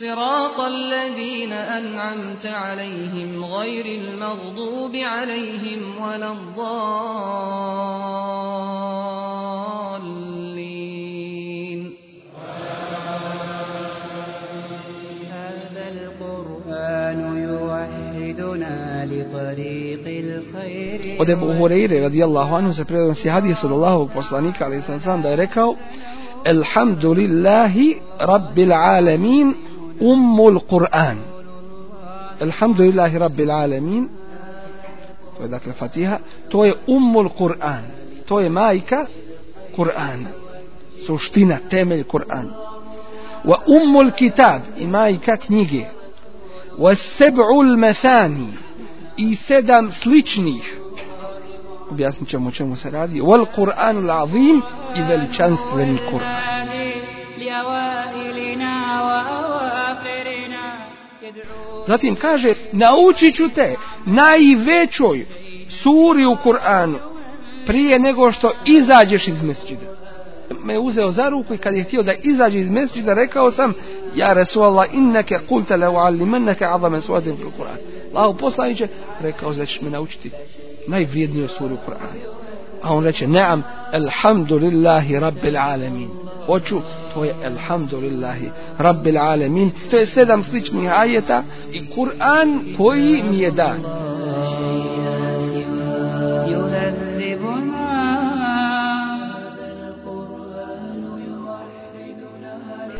صراط الذين أنعمت عليهم غير المغضوب عليهم ولا الضالين هذا القرآن يوحدنا لطريق الخير Od Ebu Hureyre radijallahu anhu se prenosi hadis od Allahovog poslanika ali sam sam da je rekao Alhamdulillahi Rabbil Alamin أم القرآن. الحمد لله رب العالمين. وذاك الفاتحة. توي أم القرآن. توي مايكا قرآن. سوشتينا تامل القرآن وأم الكتاب. مايكا كنيجي. والسبع المثاني. i sedam sličnih objasnit ćemo o čemu se radi wal quran l'azim i Zatim kaže, naučit ću te najvećoj suri u Kur'anu prije nego što izađeš iz mesđida. Me je uzeo za ruku i kad je htio da izađe iz mesđida, rekao sam, ja Rasulallah, inneke kulte le uallimenneke adame suadim fil Kur'an. Allahu poslaniće, rekao da ćeš me naučiti najvrijedniju suru u Kur'anu. A on reče, neam, alhamdulillahi rabbil alamin. Hoću, to je Elhamdulillahi rabbil alamin. To je sedam sličnih ajeta i Kur'an koji mi je dan.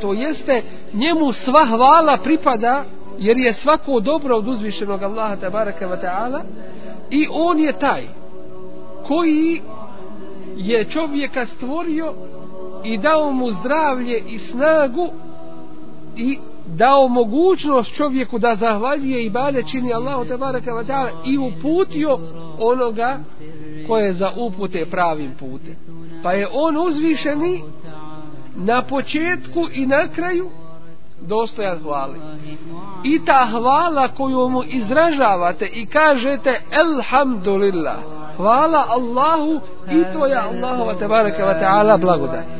To jeste, njemu sva hvala pripada, jer je svako dobro od uzvišenog Allaha tabaraka wa ta'ala i on je taj koji je čovjeka stvorio i dao mu zdravlje i snagu i dao mogućnost čovjeku da zahvaljuje i bade čini Allahu te baraka wa ta'ala i uputio onoga koje je za upute pravim putem. Pa je on uzvišeni na početku i na kraju dostojan hvali. I ta hvala koju mu izražavate i kažete Elhamdulillah, hvala Allahu i to je Allahova tebareka wa ta'ala blagodat.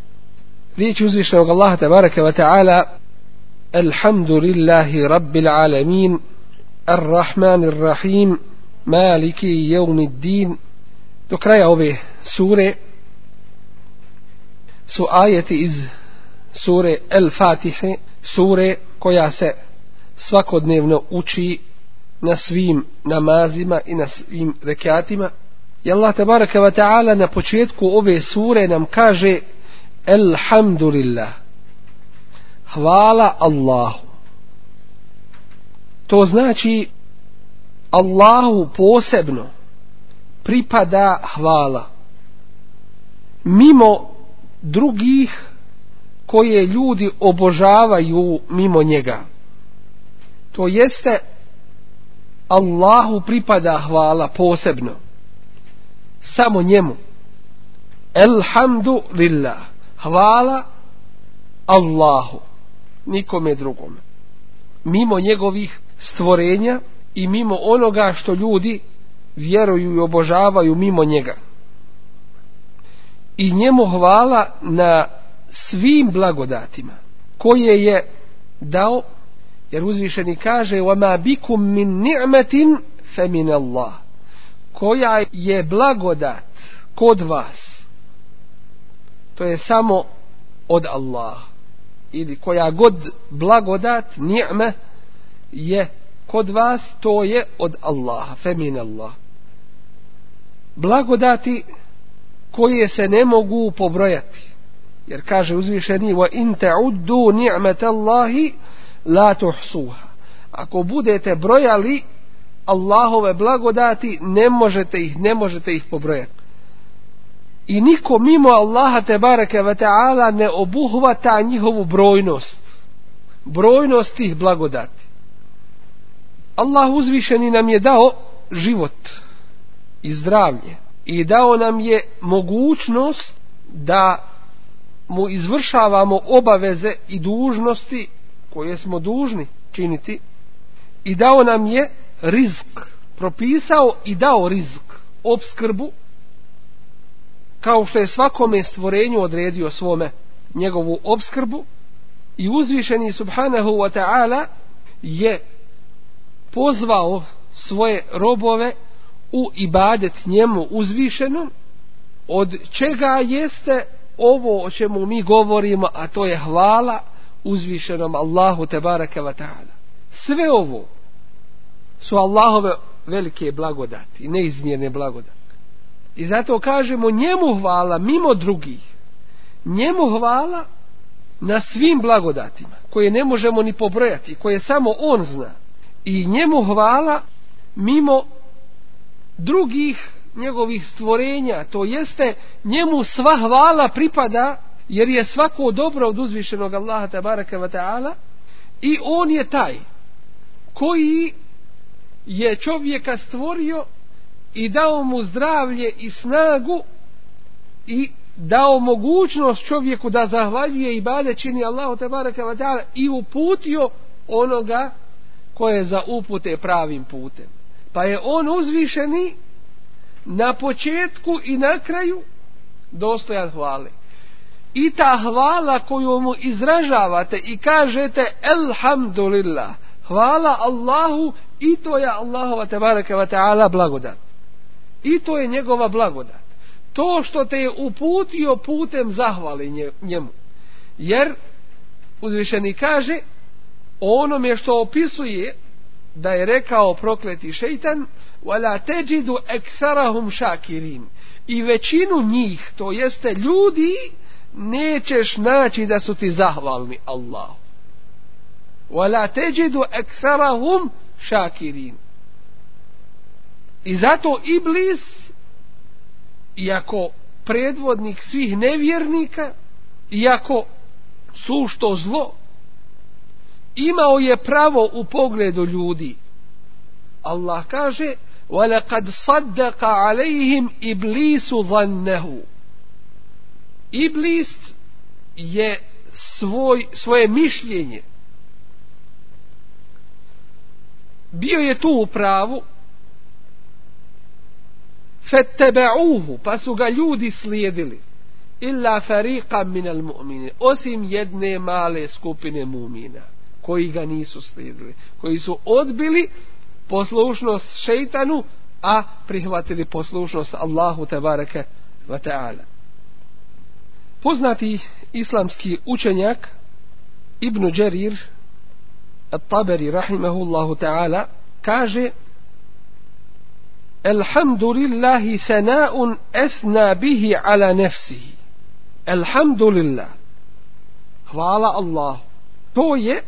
Riječ uzvišenog Allaha tabaraka wa ta'ala Alhamdulillahi Rabbil Alamin Ar-Rahman Ar-Rahim Maliki Jevmiddin do kraja ove sure su ajeti iz sure El-Fatihe sure koja se svakodnevno uči na svim namazima i na svim rekiatima I Allah tabaraka wa ta'ala na početku ove sure nam kaže Elhamdulillah. Hvala Allahu. To znači Allahu posebno pripada hvala. Mimo drugih koje ljudi obožavaju mimo njega. To jeste Allahu pripada hvala posebno. Samo njemu. Elhamdulillah Hvala Allahu. Nikome drugome. Mimo njegovih stvorenja i mimo onoga što ljudi vjeruju i obožavaju mimo njega. I njemu hvala na svim blagodatima koje je dao jer uzvišeni kaže وَمَا بِكُم مِّن نِعْمَةٍ فَمِنَ اللَّهِ koja je blagodat kod vas što je samo od Allah ili koja god blagodat ni'me je kod vas to je od Allaha femin Allah. Blagodati koje se ne mogu pobrojati. Jer kaže uzvišeni wa in ta'uddu ni'matallahi la tuhsuha. Ako budete brojali Allahove blagodati ne možete ih ne možete ih pobrojati i niko mimo Allaha te bareke ve taala ne obuhvata njihovu brojnost. Brojnost tih blagodati. Allah uzvišeni nam je dao život i zdravlje. I dao nam je mogućnost da mu izvršavamo obaveze i dužnosti koje smo dužni činiti. I dao nam je rizk. Propisao i dao rizk. Obskrbu kao što je svakome stvorenju odredio svome njegovu obskrbu i uzvišeni subhanahu wa ta'ala je pozvao svoje robove u ibadet njemu uzvišenom od čega jeste ovo o čemu mi govorimo a to je hvala uzvišenom Allahu tebaraka wa ta'ala. Sve ovo su Allahove velike blagodati neizmjerne blagodati i zato kažemo njemu hvala mimo drugih. Njemu hvala na svim blagodatima koje ne možemo ni pobrojati koje samo on zna. I njemu hvala mimo drugih njegovih stvorenja to jeste njemu sva hvala pripada jer je svako dobro od uzvišenog Allaha tabaraka wa ta'ala i on je taj koji je čovjeka stvorio i dao mu zdravlje i snagu i dao mogućnost čovjeku da zahvaljuje i bade čini Allahu tabaraka wa ta'ala i uputio onoga koje je za upute pravim putem. Pa je on uzvišeni na početku i na kraju dostojan hvale. I ta hvala koju mu izražavate i kažete Elhamdulillah, hvala Allahu i to je Allahova tebareke ve ta'ala blagodat. I to je njegova blagodat. To što te je uputio putem zahvali njemu. Jer uzvišeni kaže onome što opisuje da je rekao prokleti šeitan wala teđidu eksarahum šakirin i većinu njih to jeste ljudi nećeš naći da su ti zahvalni Allahu wala teđidu eksarahum šakirin i zato Iblis iako predvodnik svih nevjernika iako sušto zlo imao je pravo u pogledu ljudi Allah kaže وَلَقَدْ صَدَّقَ عَلَيْهِمْ إِبْلِيسُ ظَنَّهُ Iblis je svoj, svoje mišljenje bio je tu u pravu fettebe'uhu, pa su ga ljudi slijedili, illa fariqa minal mu'mini, osim jedne male skupine mu'mina, koji ga nisu slijedili, koji su odbili poslušnost šeitanu, a prihvatili poslušnost Allahu tebareke wa ta'ala. Poznati islamski učenjak Ibn Đerir, Taberi, rahimahullahu ta'ala, kaže Elhamdulillahi sana'un esna bihi ala nefsihi. Elhamdulillah. Hvala Allah. To je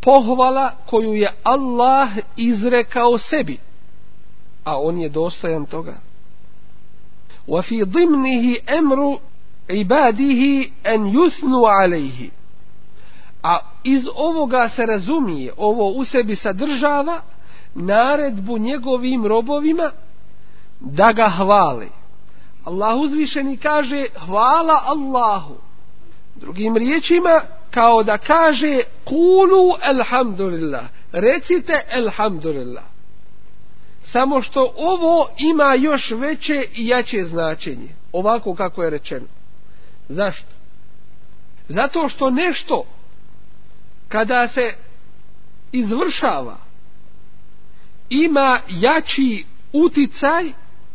pohvala koju je Allah izrekao sebi. A on je dostojan toga. Wa fi dimnihi emru ibadihi en yusnu alejhi. A iz ovoga se razumije, ovo u sebi sadržava naredbu njegovim robovima da ga hvale. Allah uzvišeni kaže hvala Allahu. Drugim riječima kao da kaže kulu elhamdulillah. Recite elhamdulillah. Samo što ovo ima još veće i jače značenje. Ovako kako je rečeno. Zašto? Zato što nešto kada se izvršava ima jači uticaj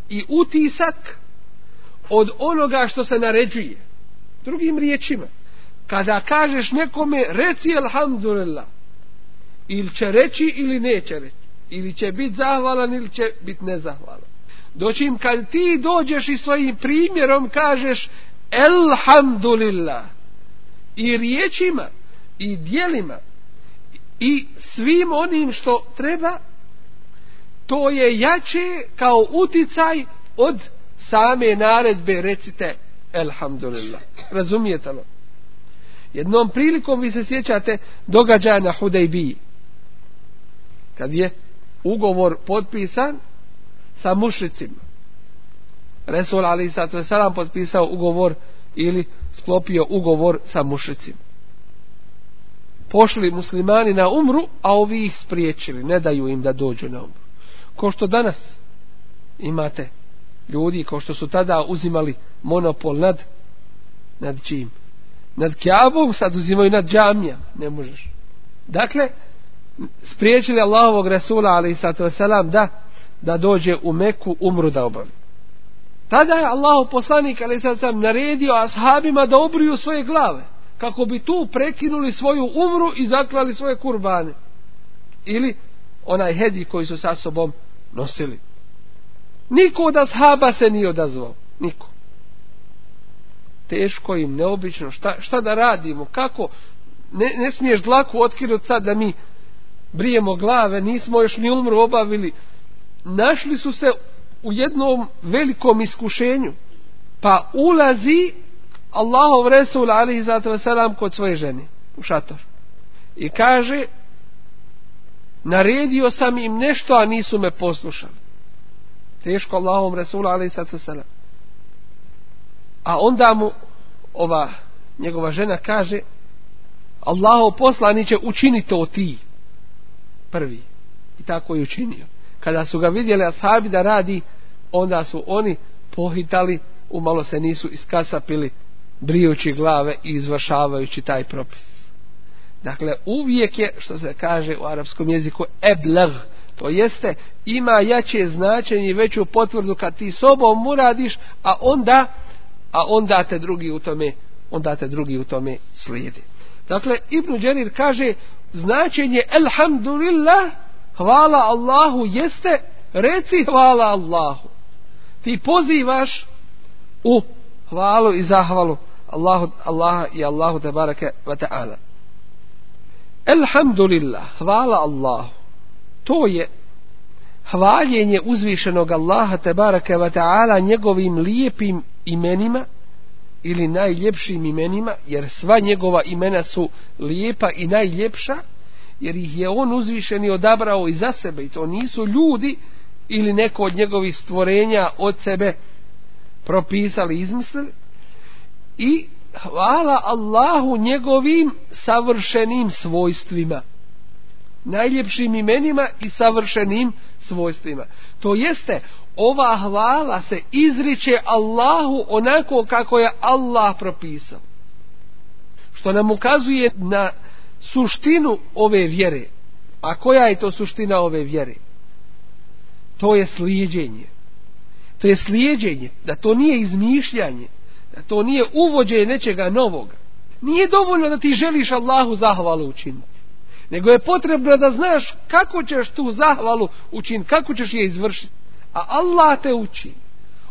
i utisak od onoga što se naređuje. Drugim riječima, kada kažeš nekome reci alhamdulillah, ili će reći ili neće reći, ili će biti zahvalan ili će biti nezahvalan. Doćim kad ti dođeš i svojim primjerom kažeš elhamdulillah i riječima i dijelima i svim onim što treba to je jače kao uticaj od same naredbe recite elhamdulillah razumijete li? Jednom prilikom vi se sjećate događaja na Hudejbiji kad je ugovor potpisan sa mušicima Resul Ali Sato Salam potpisao ugovor ili sklopio ugovor sa mušicima pošli muslimani na umru a ovi ih spriječili ne daju im da dođu na umru ko što danas imate ljudi ko što su tada uzimali monopol nad nad čim? Nad kjabom sad uzimaju nad džamijama. ne možeš. Dakle spriječili Allahovog Rasula ali sato selam da da dođe u Meku umru da obavi. Tada je Allahov poslanik ali sad sam naredio ashabima da obriju svoje glave kako bi tu prekinuli svoju umru i zaklali svoje kurbane. Ili onaj hedi koji su sa sobom nosili. Niko od ashaba se nije odazvao. Niko. Teško im, neobično. Šta, šta da radimo? Kako? Ne, ne smiješ dlaku otkinuti sad da mi brijemo glave. Nismo još ni umru obavili. Našli su se u jednom velikom iskušenju. Pa ulazi Allahov Resul alihi zatu wasalam kod svoje žene u šator. I kaže naredio sam im nešto, a nisu me poslušali. Teško Allahom Resula, ali i se. A onda mu ova njegova žena kaže Allaho poslaniće učini to ti prvi. I tako je učinio. Kada su ga vidjeli ashabi da radi, onda su oni pohitali, umalo se nisu iskasapili brijući glave i izvršavajući taj propis. Dakle, uvijek je, što se kaže u arapskom jeziku, eblag. To jeste, ima jače značenje i veću potvrdu kad ti sobom uradiš, a onda, a onda te drugi u tome, onda te drugi u tome slijedi. Dakle, Ibn Đerir kaže, značenje elhamdulillah, hvala Allahu, jeste, reci hvala Allahu. Ti pozivaš u hvalu i zahvalu Allahu, Allaha i Allahu te barake wa ta'ala. Elhamdulillah, hvala Allahu. To je hvaljenje uzvišenog Allaha te ve ta'ala njegovim lijepim imenima ili najljepšim imenima, jer sva njegova imena su lijepa i najljepša, jer ih je on uzvišeni odabrao i za sebe i to nisu ljudi ili neko od njegovih stvorenja od sebe propisali, izmislili. I hvala Allahu njegovim savršenim svojstvima. Najljepšim imenima i savršenim svojstvima. To jeste, ova hvala se izriče Allahu onako kako je Allah propisao. Što nam ukazuje na suštinu ove vjere. A koja je to suština ove vjere? To je slijedjenje. To je slijedjenje. Da to nije izmišljanje to nije uvođenje nečega novog. Nije dovoljno da ti želiš Allahu zahvalu učiniti. Nego je potrebno da znaš kako ćeš tu zahvalu učiniti, kako ćeš je izvršiti. A Allah te uči.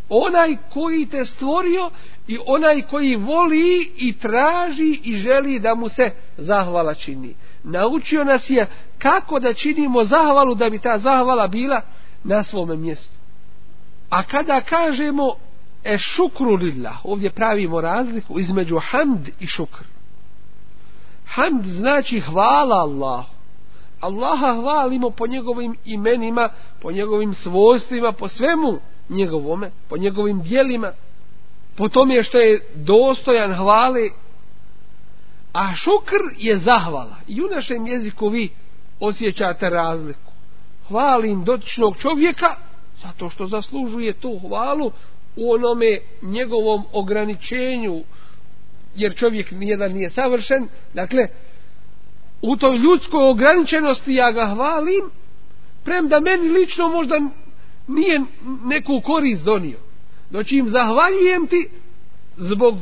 Onaj koji te stvorio i onaj koji voli i traži i želi da mu se zahvala čini. Naučio nas je kako da činimo zahvalu da bi ta zahvala bila na svome mjestu. A kada kažemo e šukru lillah, ovdje pravimo razliku između hamd i šukr. Hamd znači hvala Allahu. Allaha hvalimo po njegovim imenima, po njegovim svojstvima, po svemu njegovome, po njegovim dijelima, po tome što je dostojan hvale, a šukr je zahvala. I u našem jeziku vi osjećate razliku. Hvalim dotičnog čovjeka zato što zaslužuje tu hvalu u onome njegovom ograničenju, jer čovjek nijedan nije savršen, dakle, u toj ljudskoj ograničenosti ja ga hvalim, premda meni lično možda nije neku korist donio. Doći im zahvaljujem ti zbog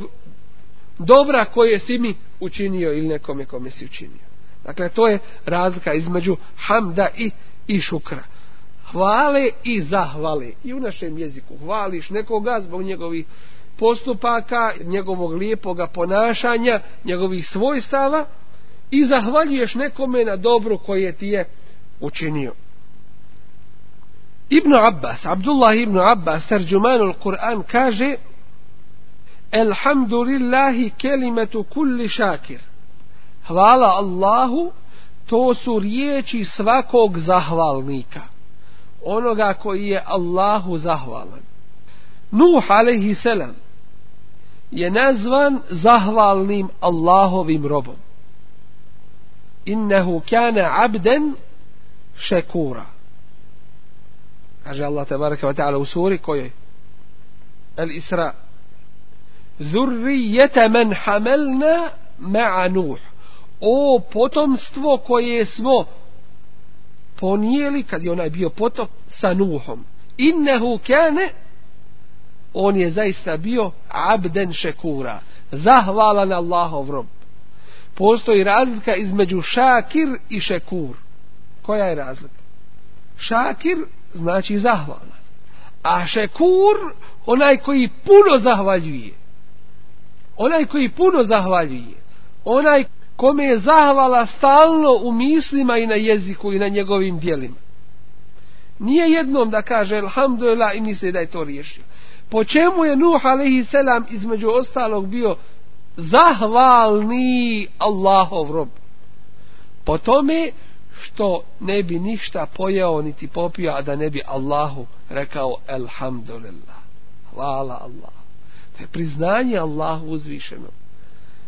dobra koje si mi učinio ili nekome kome si učinio. Dakle, to je razlika između hamda i, i šukra. Hvale i zahvale. I u našem jeziku hvališ nekoga zbog njegovih postupaka, njegovog lijepoga ponašanja, njegovih svojstava i zahvaljuješ nekome na dobro koje ti je učinio. Ibn Abbas, Abdullah ibn Abbas, tarđumanul Kur'an, kaže Elhamdulillahi kelimetu kulli šakir. Hvala Allahu, to su riječi svakog zahvalnika. Onoga koji je Allahu zahvalan. Nuh alaihi selam je nazvan zahvalnim Allahovim robom. Innehu kane abden šekura. Kaže Allah tabaraka wa ta'ala u suri kojoj? Al-Isra. Zurrijete men hamelna ma'a Nuh. O potomstvo koje smo ponijeli kad je onaj bio potop sa Nuhom. Innehu kane on je zaista bio abden šekura. Zahvalan Allahov rob. Postoji razlika između šakir i šekur. Koja je razlika? Šakir znači zahvalan. A šekur, onaj koji puno zahvaljuje. Onaj koji puno zahvaljuje. Onaj kome je zahvala stalno u mislima i na jeziku i na njegovim dijelima. Nije jednom da kaže alhamdulillah i misli da je to riješio. Po čemu je Nuh alaihi selam između ostalog bio zahvalni Allahov rob? Po tome što ne bi ništa pojeo niti popio, a da ne bi Allahu rekao Elhamdulillah. Hvala Allah. To je priznanje Allahu uzvišeno.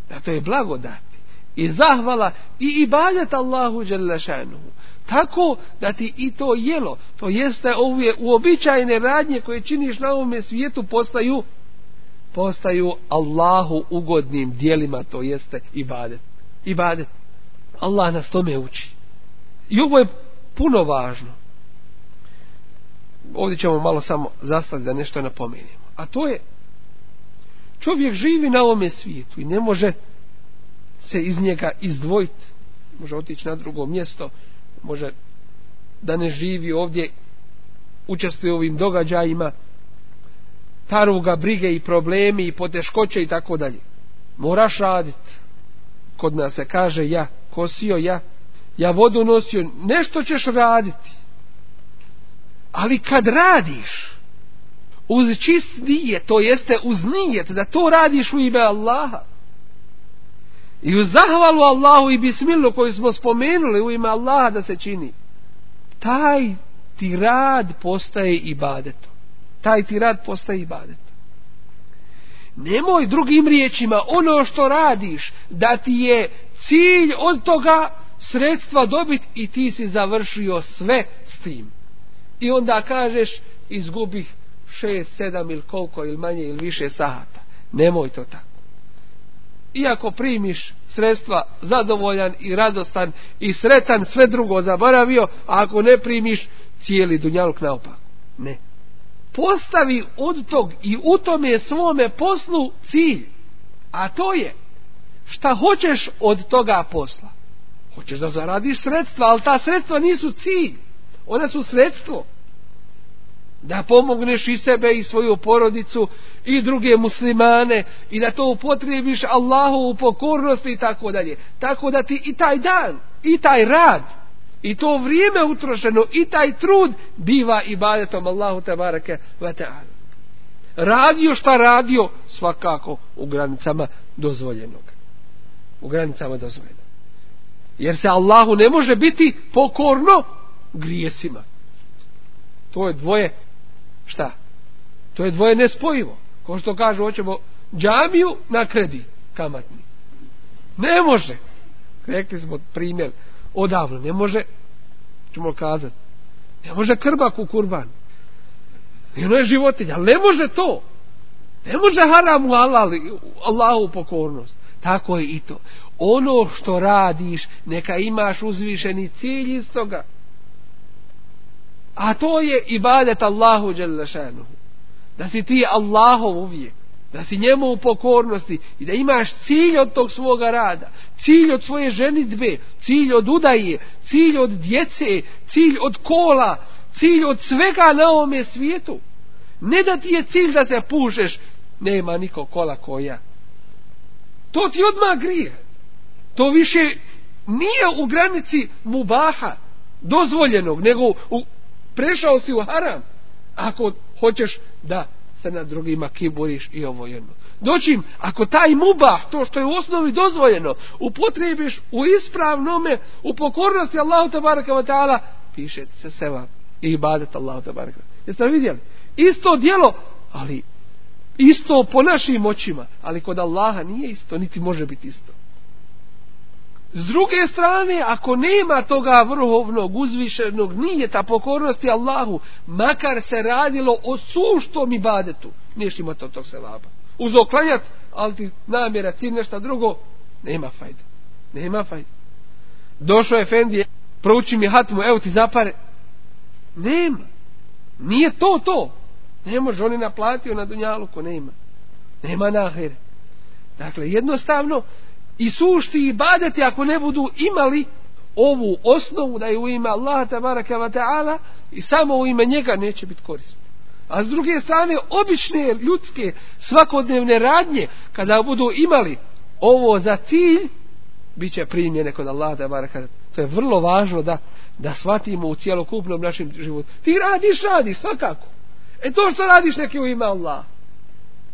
Da to je blagodat. I zahvala i ibadet Allahu Đelešanuhu. Tako da ti i to jelo, to jeste ove uobičajene radnje koje činiš na ovome svijetu postaju postaju Allahu ugodnim dijelima, to jeste ibadet. Ibadet. Allah nas tome uči. I ovo je puno važno. Ovdje ćemo malo samo zastati da nešto napomenimo. A to je čovjek živi na ovome svijetu i ne može se iz njega izdvojiti. Može otići na drugo mjesto, može da ne živi ovdje, učestvuje u ovim događajima, taruga, brige i problemi i poteškoće i tako dalje. Moraš raditi. Kod nas se kaže ja, kosio ja, ja vodu nosio, nešto ćeš raditi. Ali kad radiš, uz čist nijet, to jeste uz nijet, da to radiš u ime Allaha, i u zahvalu Allahu i bismilu koju smo spomenuli u ime Allaha da se čini, taj ti rad postaje ibadetom. Taj ti rad postaje ibadetom. Nemoj drugim riječima ono što radiš da ti je cilj od toga sredstva dobit i ti si završio sve s tim. I onda kažeš izgubih šest, sedam ili koliko ili manje ili više sahata. Nemoj to tako. Iako primiš sredstva zadovoljan i radostan i sretan, sve drugo zaboravio, a ako ne primiš cijeli dunjaluk naopak. Ne. Postavi od tog i u tome svome poslu cilj. A to je šta hoćeš od toga posla. Hoćeš da zaradiš sredstva, ali ta sredstva nisu cilj. Ona su sredstvo. Da pomogneš i sebe i svoju porodicu i druge muslimane i da to upotrijebiš Allahu u pokornosti i tako dalje. Tako da ti i taj dan, i taj rad, i to vrijeme utrošeno, i taj trud biva ibadetom Allahu tabarake wa ta'ala. Radio šta radio, svakako u granicama dozvoljenog. U granicama dozvoljenog. Jer se Allahu ne može biti pokorno grijesima. To je dvoje, šta? To je dvoje nespojivo. Ko što kažu, hoćemo džamiju na kredit kamatni. Ne može. Rekli smo primjer odavno. Ne može, ćemo kazati, ne može krbak u kurban. I ono je životinja, ali ne može to. Ne može haram u Allah, Allahu pokornost. Tako je i to. Ono što radiš, neka imaš uzvišeni cilj iz toga. A to je ibadet Allahu Đelešanuhu. Da si ti Allahov uvijek. Da si njemu u pokornosti i da imaš cilj od tog svoga rada. Cilj od svoje ženitbe. Cilj od udaje. Cilj od djece. Cilj od kola. Cilj od svega na ovome svijetu. Ne da ti je cilj da se pušeš. Nema niko kola koja. To ti odmah grije. To više nije u granici mubaha dozvoljenog, nego u, prešao si u haram ako hoćeš da se na drugima kiburiš i ovo jedno. Doćim, ako taj mubah, to što je u osnovi dozvoljeno, upotrebiš u ispravnome, u pokornosti Allahu tabaraka wa ta'ala, piše se seva i ibadet Allahu tabaraka. Jeste vidjeli? Isto dijelo, ali isto po našim očima, ali kod Allaha nije isto, niti može biti isto. S druge strane, ako nema toga vrhovnog, uzvišenog, nije ta pokornosti Allahu, makar se radilo o suštom ibadetu, niješ imati od tog sevaba. Uz oklanjat, ali ti namjera, cilj nešto drugo, nema fajda. Nema fajda. Došao je Fendi, prouči mi hatmu, evo ti zapare. Nema. Nije to to. Ne može, on je naplatio na dunjalu ko nema. Nema nahere. Dakle, jednostavno, i sušti i badeti ako ne budu imali ovu osnovu da je u ime Allaha tabaraka wa ta'ala i samo u ime njega neće biti korist. A s druge strane, obične ljudske svakodnevne radnje, kada budu imali ovo za cilj, bit će primljene kod Allaha tabaraka To je vrlo važno da, da shvatimo u cijelokupnom našem životu. Ti radiš, radiš, svakako. E to što radiš neki u ime Allaha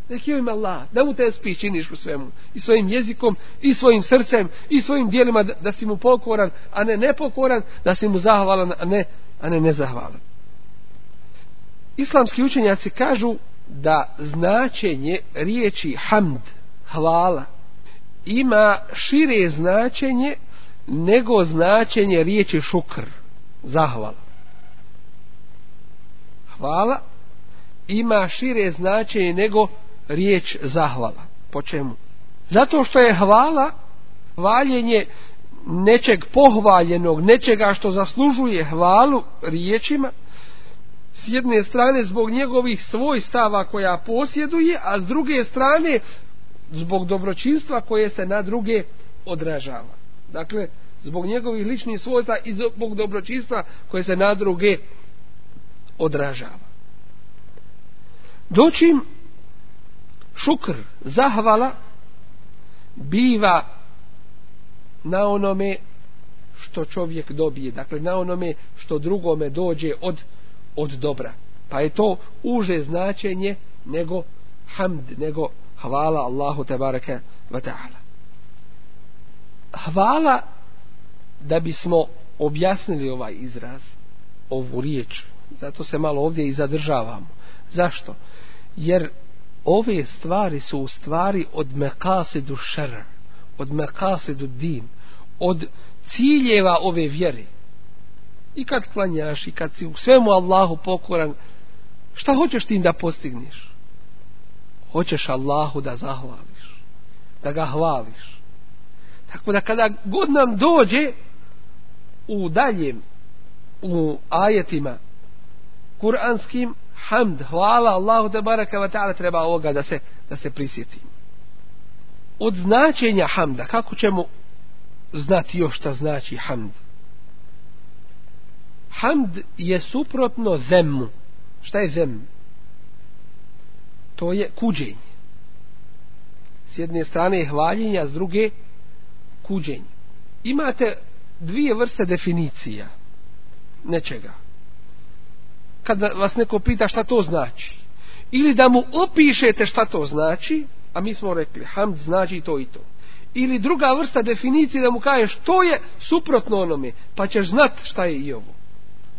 neki u Allah, da mu te spi činiš u svemu, i svojim jezikom, i svojim srcem, i svojim dijelima, da, da si mu pokoran, a ne nepokoran, da si mu zahvalan, a ne, a ne nezahvalan. Islamski učenjaci kažu da značenje riječi hamd, hvala, ima šire značenje nego značenje riječi šukr, zahvala. Hvala ima šire značenje nego riječ zahvala. Po čemu? Zato što je hvala hvaljenje nečeg pohvaljenog, nečega što zaslužuje hvalu riječima, s jedne strane zbog njegovih svojstava koja posjeduje, a s druge strane zbog dobročinstva koje se na druge odražava. Dakle, zbog njegovih ličnih svojstva i zbog dobročinstva koje se na druge odražava. Doćim šukr, zahvala, biva na onome što čovjek dobije, dakle na onome što drugome dođe od, od dobra. Pa je to uže značenje nego hamd, nego hvala Allahu tebareke wa ta'ala. Hvala da bismo objasnili ovaj izraz, ovu riječ, zato se malo ovdje i zadržavamo. Zašto? Jer ove stvari su u stvari od mekasidu šer, od mekasidu din, od ciljeva ove vjere. I kad klanjaš, i kad si u svemu Allahu pokoran, šta hoćeš tim da postigneš? Hoćeš Allahu da zahvališ, da ga hvališ. Tako da kada god nam dođe u daljem, u ajetima kuranskim, hamd, hvala Allahu te baraka wa ta'ala treba ovoga da se, da se prisjeti. Od značenja hamda, kako ćemo znati još šta znači hamd? Hamd je suprotno zemmu. Šta je zem? To je kuđenje. S jedne strane je hvaljenje, a s druge kuđenje. Imate dvije vrste definicija nečega. Kad vas neko pita šta to znači, ili da mu opišete šta to znači, a mi smo rekli, hamd znači to i to. Ili druga vrsta definicije da mu kažeš što je suprotno onome, pa ćeš znat šta je i ovo.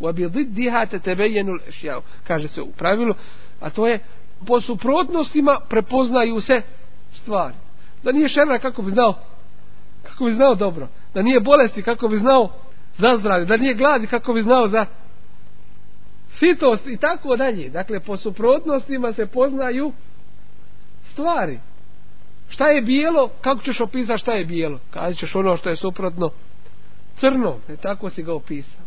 U abididdiha te tebejenul ešjao, kaže se u pravilu, a to je po suprotnostima prepoznaju se stvari. Da nije šerra kako bi znao, kako bi znao dobro. Da nije bolesti kako bi znao za zdravlje. Da nije gladi kako bi znao za sitost i tako dalje. Dakle, po suprotnostima se poznaju stvari. Šta je bijelo? Kako ćeš opisati šta je bijelo? Kazi ćeš ono što je suprotno crno. E tako si ga opisao.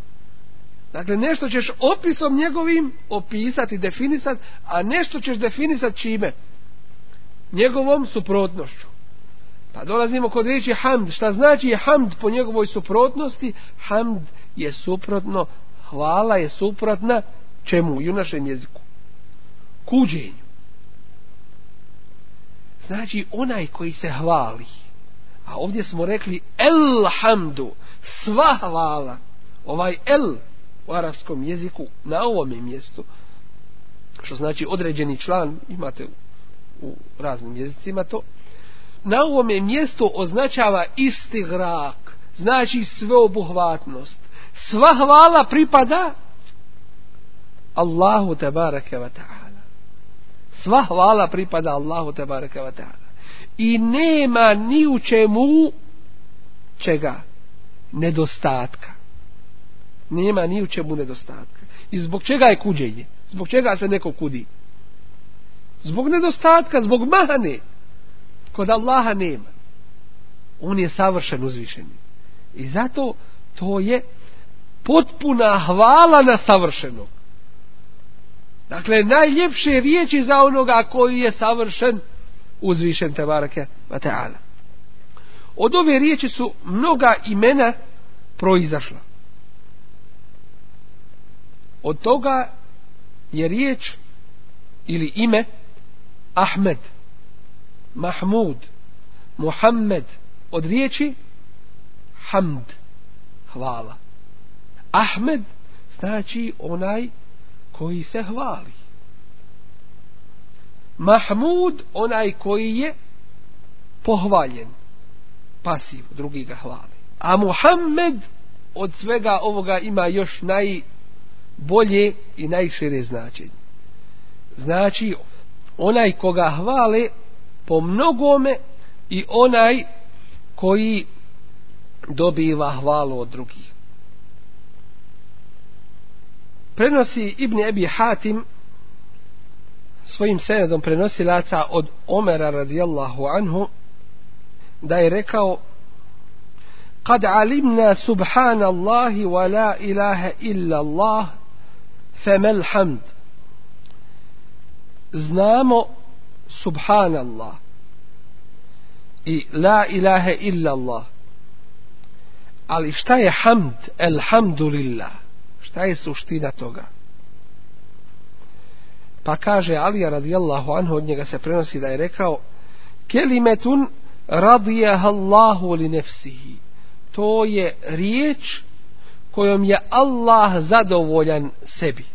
Dakle, nešto ćeš opisom njegovim opisati, definisati, a nešto ćeš definisati čime? Njegovom suprotnošću. Pa dolazimo kod riječi hamd. Šta znači hamd po njegovoj suprotnosti? Hamd je suprotno, hvala je suprotna čemu? I u našem jeziku. Kuđenju. Znači onaj koji se hvali. A ovdje smo rekli elhamdu. Sva hvala. Ovaj el u arapskom jeziku na ovom mjestu. Što znači određeni član. Imate u, u raznim jezicima to. Na ovom mjestu označava istigrak. Znači sveobuhvatnost. Sva hvala pripada Allahu tebareke ve ta'ala. Sva hvala pripada Allahu tebareke ve ta'ala. I nema ni u čemu čega nedostatka. Nema ni u čemu nedostatka. I zbog čega je kuđenje? Zbog čega se neko kudi? Zbog nedostatka, zbog mahane. Kod Allaha nema. On je savršen uzvišeni. I zato to je potpuna hvala na savršenog. Dakle, najljepše riječi za onoga koji je savršen uzvišen te barake ta'ala. Od ove riječi su mnoga imena proizašla. Od toga je riječ ili ime Ahmed, Mahmud, Muhammed od riječi Hamd, hvala. Ahmed znači onaj koji se hvali. Mahmud, onaj koji je pohvaljen, pasiv, drugi ga hvali. A Muhammed od svega ovoga ima još najbolje i najšire značenje. Znači, onaj koga hvale po mnogome i onaj koji dobiva hvalu od drugih prenosi Ibn Ebi Hatim svojim senedom prenosilaca od Omera radijallahu anhu da je rekao قد علمنا سبحان الله ولا إله إلا الله فما الحمد znamo subhanallah i la ilaha illa Allah ali šta je hamd elhamdulillah šta je suština toga. Pa kaže Alija radijallahu anhu od njega se prenosi da je rekao kelimetun radijaha Allahu li nefsihi. To je riječ kojom je Allah zadovoljan sebi.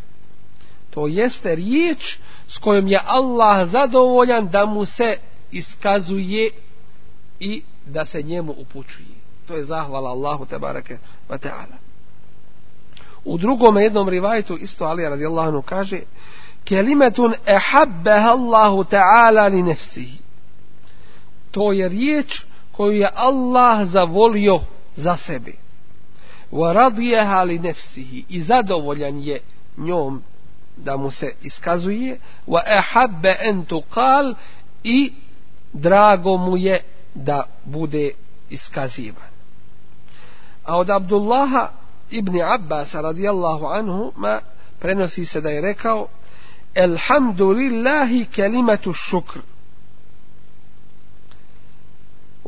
To jeste riječ s kojom je Allah zadovoljan da mu se iskazuje i da se njemu upućuje. To je zahvala Allahu tebareke wa ta'ala. U drugom jednom rivajtu isto Ali radijallahu anhu kaže kelimetun ehabbeha Allahu ta'ala li nefsihi. To je riječ koju je Allah zavolio za sebe. Wa radijeha li nefsihi. I zadovoljan je njom da mu se iskazuje. Wa ehabbe entu kal i drago mu je da bude iskazivan. A od Abdullaha Ibn Abbas radijallahu anhu ma prenosi se da je rekao Elhamdulillahi kelimatu šukr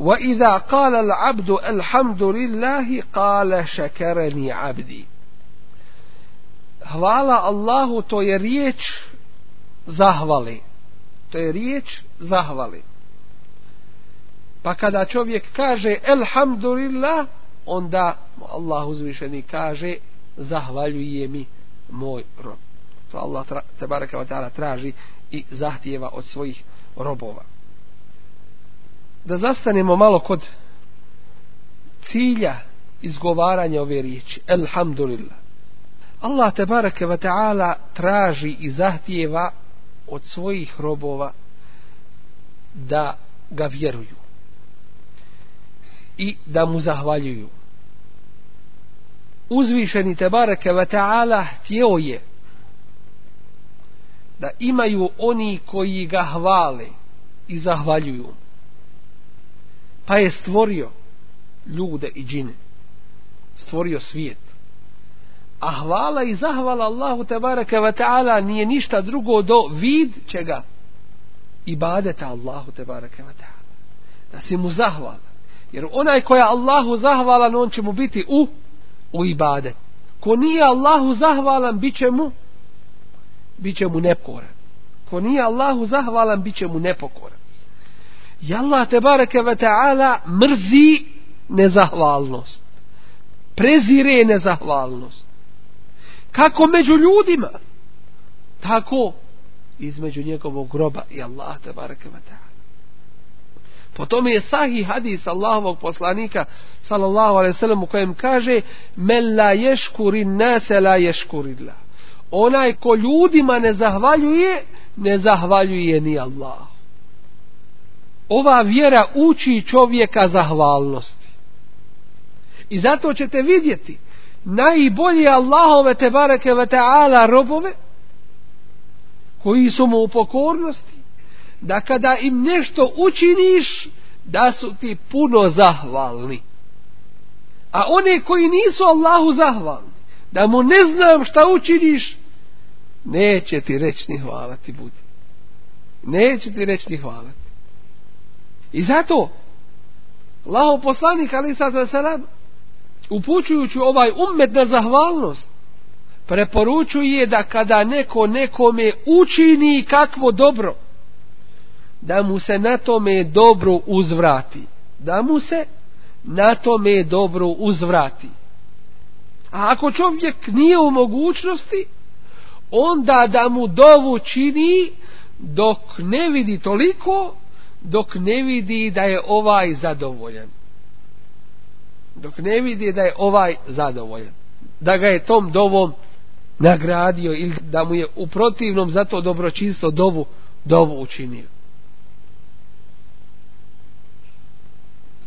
وإذا قال العبد الحمد لله قال شكرني عبدي hvala Allahu to je riječ zahvali. To je riječ zahvali. Pa kada čovjek kaže Elhamdulillah, onda Allah uzvišeni kaže zahvaljuje mi moj rob. To Allah te baraka wa ta'ala traži i zahtijeva od svojih robova. Da zastanemo malo kod cilja izgovaranja ove riječi. Elhamdulillah. Allah te baraka wa ta'ala traži i zahtijeva od svojih robova da ga vjeruju i da mu zahvaljuju. Uzvišeni Tebareke ve taala htio je da imaju oni koji ga hvale i zahvaljuju. Pa je stvorio ljude i džine. Stvorio svijet. A hvala i zahvala Allahu Tebareke ve taala nije ništa drugo do vid čega ibadeta Allahu Tebareke ve taala. Da si mu zahvala Jer onaj koja Allahu zahvalan, on će mu biti u, u ibadet. Ko nije Allahu zahvalan, bit će mu, bit će mu nepokoran. Ko nije Allahu zahvalan, bit će mu nepokoran. I Allah te bareke ve ta'ala mrzi nezahvalnost. Prezire nezahvalnost. Kako među ljudima, tako između njegovog groba i Allah te bareke ve ta'ala. Po tome je sahih hadis Allahovog poslanika sallallahu alejhi ve sellem u kojem kaže men la yashkuri nase la yashkurillah." Onaj ko ljudima ne zahvaljuje, ne zahvaljuje ni Allah. Ova vjera uči čovjeka zahvalnosti. I zato ćete vidjeti najbolje Allahove te bareke ve taala robove koji su mu u pokornosti da kada im nešto učiniš, da su ti puno zahvalni. A one koji nisu Allahu zahvalni, da mu ne znam šta učiniš, neće ti reći ni hvala ti budi. Neće ti reći ni hvala ti. I zato, Allahu poslanik, ali sad za upućujući ovaj ummet na zahvalnost, preporučuje da kada neko nekome učini kakvo dobro, da mu se na tome dobro uzvrati. Da mu se na tome dobro uzvrati. A ako čovjek nije u mogućnosti, onda da mu dovu čini dok ne vidi toliko, dok ne vidi da je ovaj zadovoljan. Dok ne vidi da je ovaj zadovoljan. Da ga je tom dovom nagradio ili da mu je u protivnom za to dobročinstvo dovu, dovu učinio.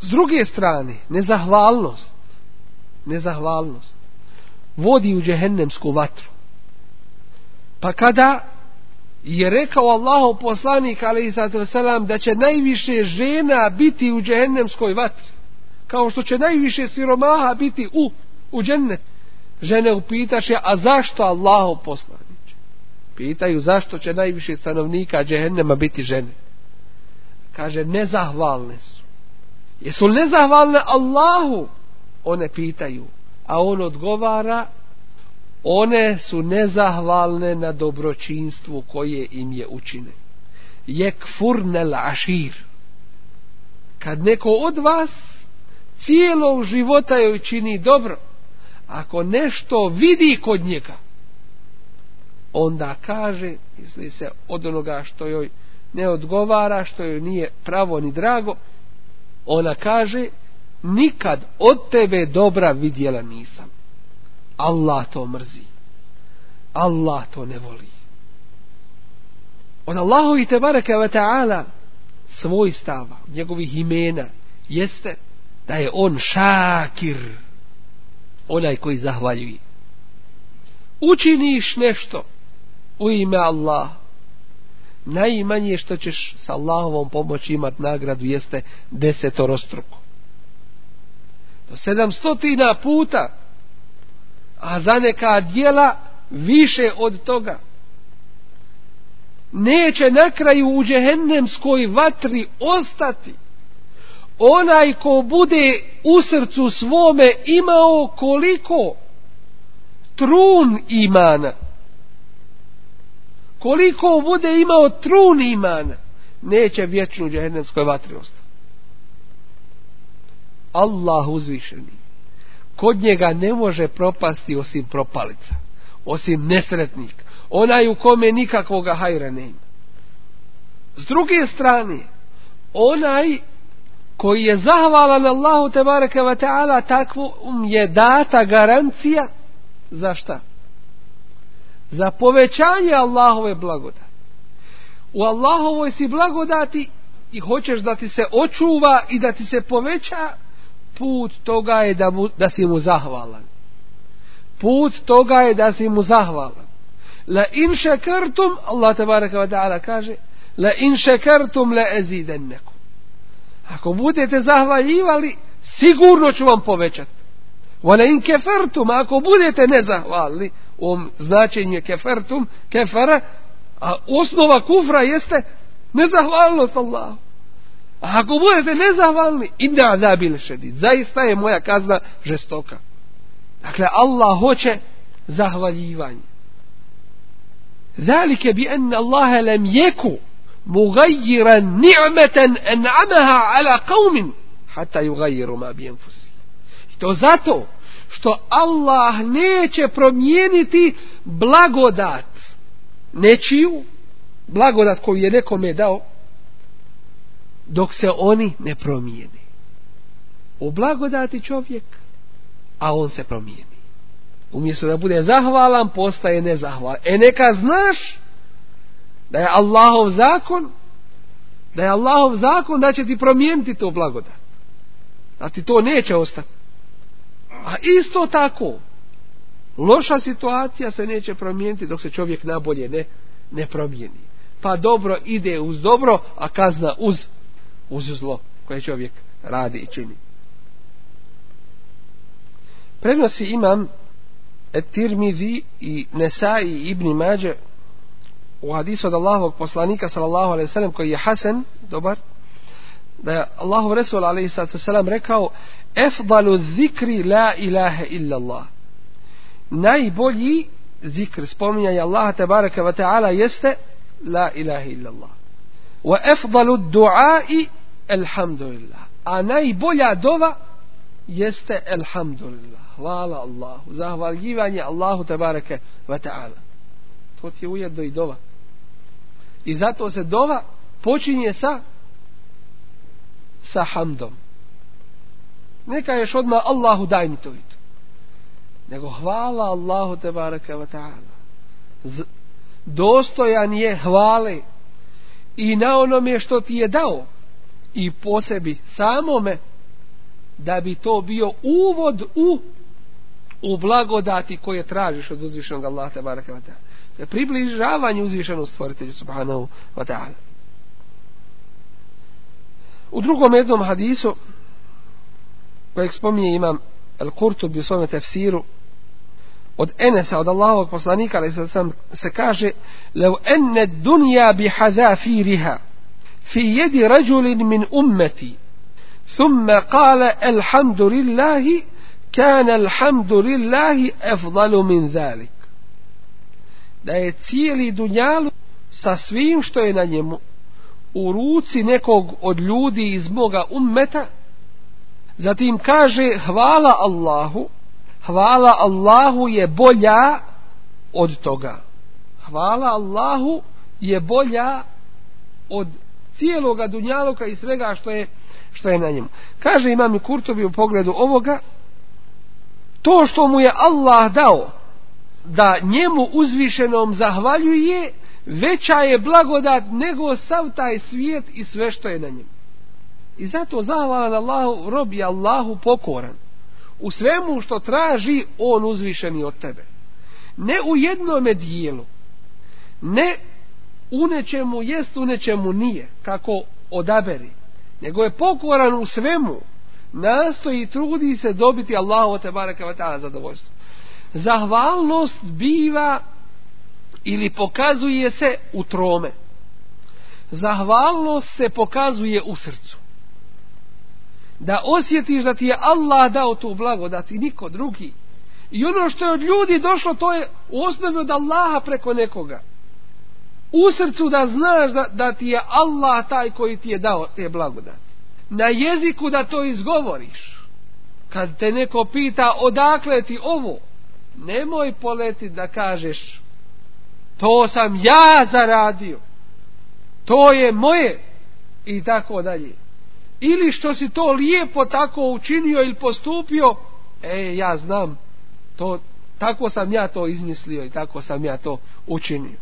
S druge strane, nezahvalnost, nezahvalnost, vodi u džehennemsku vatru. Pa kada je rekao Allahov poslanik, ali da će najviše žena biti u džehennemskoj vatri, kao što će najviše siromaha biti u, u džennet, žene upitaše, a zašto Allahov poslanik? Pitaju zašto će najviše stanovnika džehennema biti žene. Kaže, nezahvalne su Jesu li nezahvalne Allahu? One pitaju. A on odgovara, one su nezahvalne na dobročinstvu koje im je učine. Jek furnel ašir. Kad neko od vas cijelog života joj čini dobro, ako nešto vidi kod njega, onda kaže, misli se od onoga što joj ne odgovara, što joj nije pravo ni drago, ona kaže nikad od tebe dobra vidjela nisam. Allah to mrzi. Allah to ne voli. On Allahu i tebareke ve ta'ala svoj stava njegovih imena jeste da je on šakir onaj koji zahvaljuje. Učiniš nešto u ime Allaha, najmanje što ćeš sa Allahovom pomoći imat nagradu jeste desetorostruko. Do sedamstotina puta, a za neka dijela više od toga. Neće na kraju u džehennemskoj vatri ostati onaj ko bude u srcu svome imao koliko trun imana. Koliko bude imao trun imana, neće vječnu džehennemskoj vatri ostati. Allah uzvišeni. Kod njega ne može propasti osim propalica, osim nesretnik. Onaj u kome nikakvoga hajra nema. S druge strane, onaj koji je zahvalan Allahu te bareke ve taala takvu je data garancija za šta? Za povećanje Allahove blagodati. U Allahovoj si blagodati i hoćeš da ti se očuva i da ti se poveća put toga je da, mu, da si mu zahvalan. Put toga je da si mu zahvalan. La in šekertum, Allah te wa taala kaže, la in šekertum la azidannakum. Ako budete zahvaljivali, sigurno ću vam povećati. Wa la in kefertum, ako budete nezahvalni, ovom značenju kefertum, kefere, a osnova kufra jeste nezahvalnost Allahu. A ako budete nezahvalni, ide azabil šedid. Zaista je moja kazna žestoka. Dakle, Allah hoće zahvaljivanje. Zalike bi en Allahe lem jeku mugajiran ni'meten en ala kaumin hata jugajiru ma bi enfusi. I to zato što Allah neće promijeniti blagodat nečiju blagodat koju je nekome dao dok se oni ne promijeni u blagodati čovjek a on se promijeni. Umjesto da bude zahvalan postaje nezahvalan. E neka znaš da je Allahov zakon da je Allahov zakon da će ti promijeniti to blagodat. A ti to neće ostati a isto tako loša situacija se neće promijeniti dok se čovjek nabolje ne, ne promijeni. Pa dobro ide uz dobro a kazna uz uz zlo koje čovjek radi i čini. Prenosi imam Tirmidhi i Nesai Ibni Mađe u hadisu od Allahovog poslanika sallallahu alaihi sallam koji je Hasan, dobar, da je Allahov Resul alaihi sallam rekao efdalu zikri la ilaha illa Allah najbolji zikr spominjanja Allaha tabaraka wa ta'ala jeste la ilaha illa Allah wa efdalu duai alhamdulillah a najbolja dova jeste alhamdulillah hvala Allahu. Zahvaljivanje Allahu tabaraka wa ta'ala. To ti je ujedno i dova. I zato se dova počinje sa sa hamdom. Neka ješ odmah Allahu daj mi to i to. Nego hvala Allahu te baraka wa ta'ala. Dostojan je hvale i na onome što ti je dao i po sebi samome da bi to bio uvod u u blagodati koje tražiš od uzvišenog Allaha te baraka wa ta'ala približavanje uzvišenom stvoritelju subhanahu wa ta'ala. U drugom jednom hadisu kojeg spominje imam Al-Kurtub u svome tefsiru od Enesa, od Allahovog poslanika ali se, sam, se kaže lev enne dunja bi hadafiriha fi jedi rađulin min ummeti ثم قال الحمد لله كان الحمد لله أفضل من ذلك da je cijeli dunjalu sa svim što je na njemu u ruci nekog od ljudi iz moga ummeta zatim kaže hvala Allahu hvala Allahu je bolja od toga. Hvala Allahu je bolja od cijeloga dunjaloka i svega što je što je na njemu kaže imam i Kurtovi u pogledu ovoga to što mu je Allah dao da njemu uzvišenom zahvaljuje veća je blagodat nego sav taj svijet i sve što je na njemu. I zato zahvalan Allahu, rob je Allahu pokoran. U svemu što traži, on uzvišeni od tebe. Ne u jednome dijelu. Ne u nečemu jest, u nečemu nije. Kako odaberi. Nego je pokoran u svemu. Nastoji i trudi se dobiti Allahu te baraka wa ta'ala zadovoljstvo zahvalnost biva ili pokazuje se u trome. Zahvalnost se pokazuje u srcu. Da osjetiš da ti je Allah dao tu blagodat i niko drugi. I ono što je od ljudi došlo, to je u osnovi od Allaha preko nekoga. U srcu da znaš da, da ti je Allah taj koji ti je dao te blagodati. Na jeziku da to izgovoriš. Kad te neko pita odakle ti ovo, nemoj poleti da kažeš to sam ja zaradio. To je moje i tako dalje. Ili što si to lijepo tako učinio ili postupio, e, ja znam, to, tako sam ja to izmislio i tako sam ja to učinio.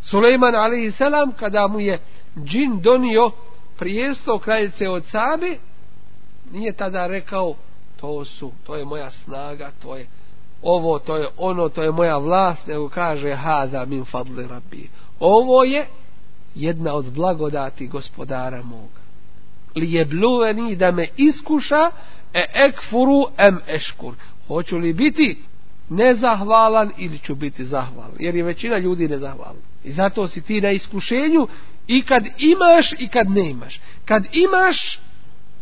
Suleiman a.s. selam kada mu je džin donio prijesto kraljice od Sabe nije tada rekao to su, to je moja snaga to je ovo, to je ono to je moja vlast, nego kaže haza min fadli rabbi. Ovo je jedna od blagodati gospodara moga. Li je bluveni da me iskuša e ekfuru em eškur. Hoću li biti nezahvalan ili ću biti zahvalan? Jer je većina ljudi nezahvalan i zato si ti na iskušenju i kad imaš i kad ne imaš kad imaš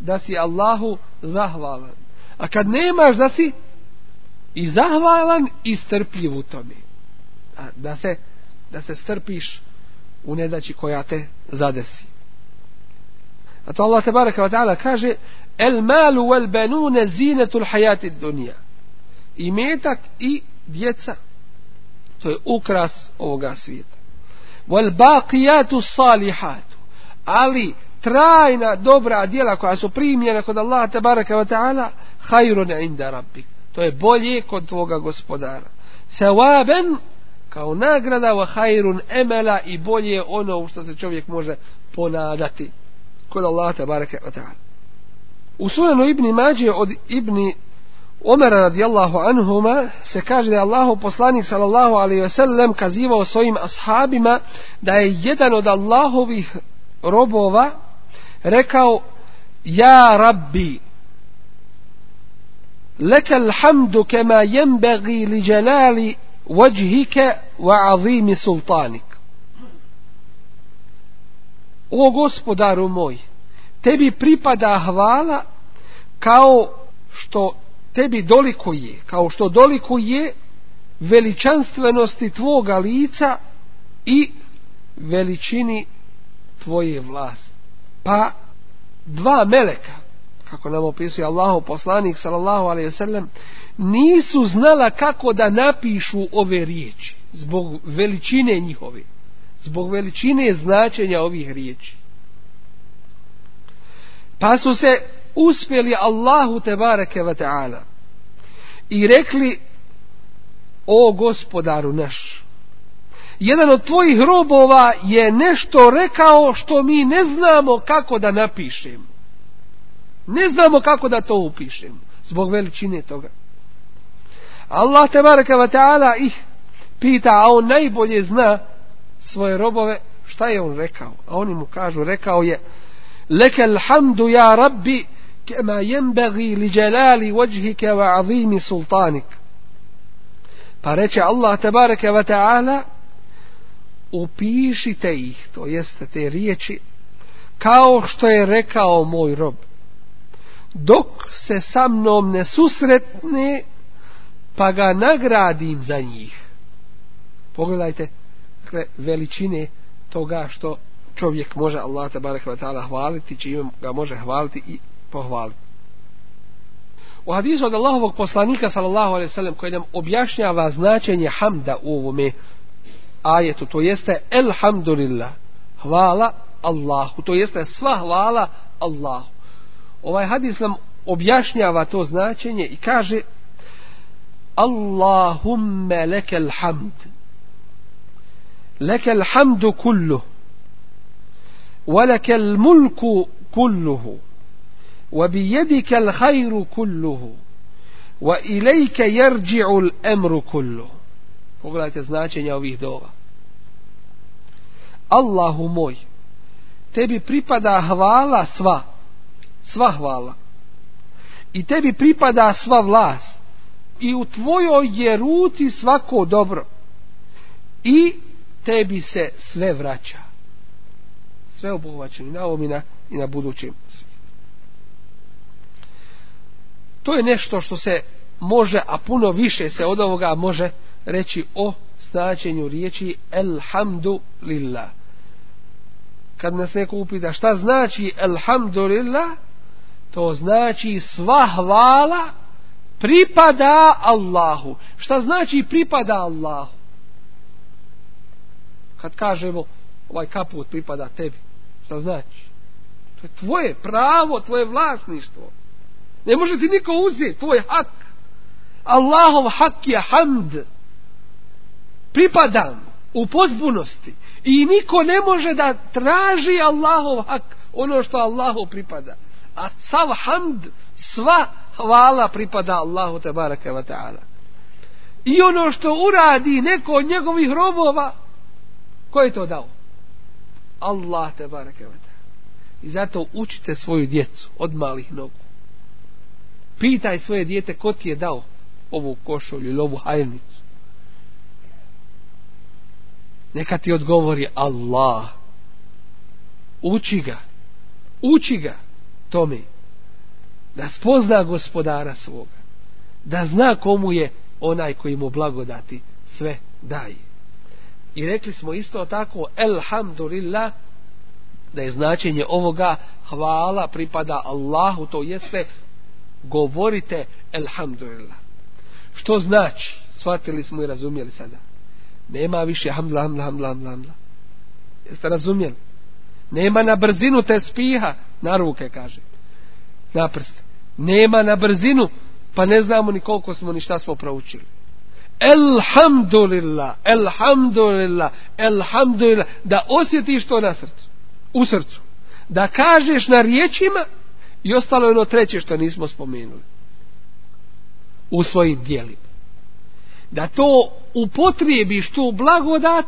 da si Allahu zahvalan. A kad nemaš da si i zahvalan i strpljiv u tome. A da se da se strpiš u nedaći koja te zadesi. A to Allah tabaraka wa ta'ala kaže el malu wal banune zinetul hajati dunija i metak i djeca. To je ukras ovoga svijeta. Wal baqiyatu salihatu. Ali trajna dobra djela koja su primljena kod Allaha tabaraka wa ta'ala hajrun inda rabbik to je bolje kod tvoga gospodara. Thawaban kao nagrada wa hajrun emela i bolje ono u što se čovjek može ponadati. Kod Allaha tebareka wa ta'ala. U sunanu Ibni Mađe od Ibni Omera radijallahu anhuma se kaže da je Allahu poslanik sallallahu alaihi ve sellem kazivao svojim ashabima da je jedan od Allahovih robova rekao Ja Rabbi lekel hamdu kema yenbagi li jalali wajhike wa azimi sultanik O gospodaru moj tebi pripada hvala kao što tebi dolikuje, kao što dolikuje veličanstvenosti tvoga lica i veličini tvoje vlasti. Pa dva meleka, kako nam opisuje Allahu poslanik sallallahu alejhi ve sellem, nisu znala kako da napišu ove riječi zbog veličine njihove, zbog veličine značenja ovih riječi. Pa su se uspjeli Allahu te bareke ve taala i rekli o gospodaru naš jedan od tvojih robova je nešto rekao što mi ne znamo kako da napišemo Ne znamo kako da to upišemo, zbog veličine toga. Allah te baraka wa ta'ala ih pita, a on najbolje zna svoje robove, šta je on rekao? A oni mu kažu, rekao je, Leke alhamdu ja rabbi, kema jembegi li djelali vođhike wa azimi sultanik. Pa reče Allah te baraka wa ta'ala, upišite ih, to jeste te riječi, kao što je rekao moj rob dok se sa mnom ne susretne pa ga nagradim za njih pogledajte dakle, veličine toga što čovjek može Allah tabarak ve ta'ala hvaliti čime ga može hvaliti i pohvaliti. U hadisu od Allahovog poslanika sallallahu alejhi ve sellem koji nam objašnjava značenje hamda u ovome ajetu, to jeste elhamdulillah, hvala Allahu, to jeste sva hvala Allahu Ovaj hadis nam objašnjava to značenje i kaže Allahumme lekel hamd. Lekel hamdu kullu. ولك الملك كله وبيدك الخير كله وإليك يرجع الأمر كله pogledajte značenja ovih dova Allahu moj tebi pripada hvala sva sva hvala. I tebi pripada sva vlast. I u tvojoj je ruci svako dobro. I tebi se sve vraća. Sve obuhvaćeno i na ovom i na, i na budućem svijetu. To je nešto što se može, a puno više se od ovoga može reći o značenju riječi Elhamdu lillah. Kad nas neko upita šta znači Elhamdulillah, to znači sva hvala pripada Allahu. Šta znači pripada Allahu? Kad kažemo ovaj kaput pripada tebi, šta znači? To je tvoje pravo, tvoje vlasništvo. Ne može ti niko uzeti, tvoj hak. Allahov hak je hamd. Pripadam u potpunosti. I niko ne može da traži Allahov hak, ono što Allahu pripada. A sav hamd, sva hvala pripada Allahu te baraka wa ta'ala. I ono što uradi neko od njegovih robova, ko je to dao? Allah te baraka wa ta'ala. I zato učite svoju djecu od malih nogu. Pitaj svoje dijete ko ti je dao ovu košulju ili ovu hajnicu. Neka ti odgovori Allah. Uči ga. Uči ga tome. Da spozna gospodara svoga. Da zna komu je onaj koji mu blagodati sve daje. I rekli smo isto tako Elhamdulillah da je značenje ovoga hvala pripada Allahu, to jeste govorite Elhamdulillah. Što znači? Shvatili smo i razumjeli sada. Nema više hamdla, hamdla, hamdla, hamdla, hamdla. Jeste razumjeli? Nema na brzinu te spiha, na ruke kaže. Na prste. Nema na brzinu, pa ne znamo ni koliko smo ni šta smo proučili. Elhamdulillah, elhamdulillah, elhamdulillah, da osjetiš to na srcu u srcu. Da kažeš na riječima i ostalo je ono treće što nismo spomenuli. U svojim dijelima. Da to upotrijebiš tu blagodat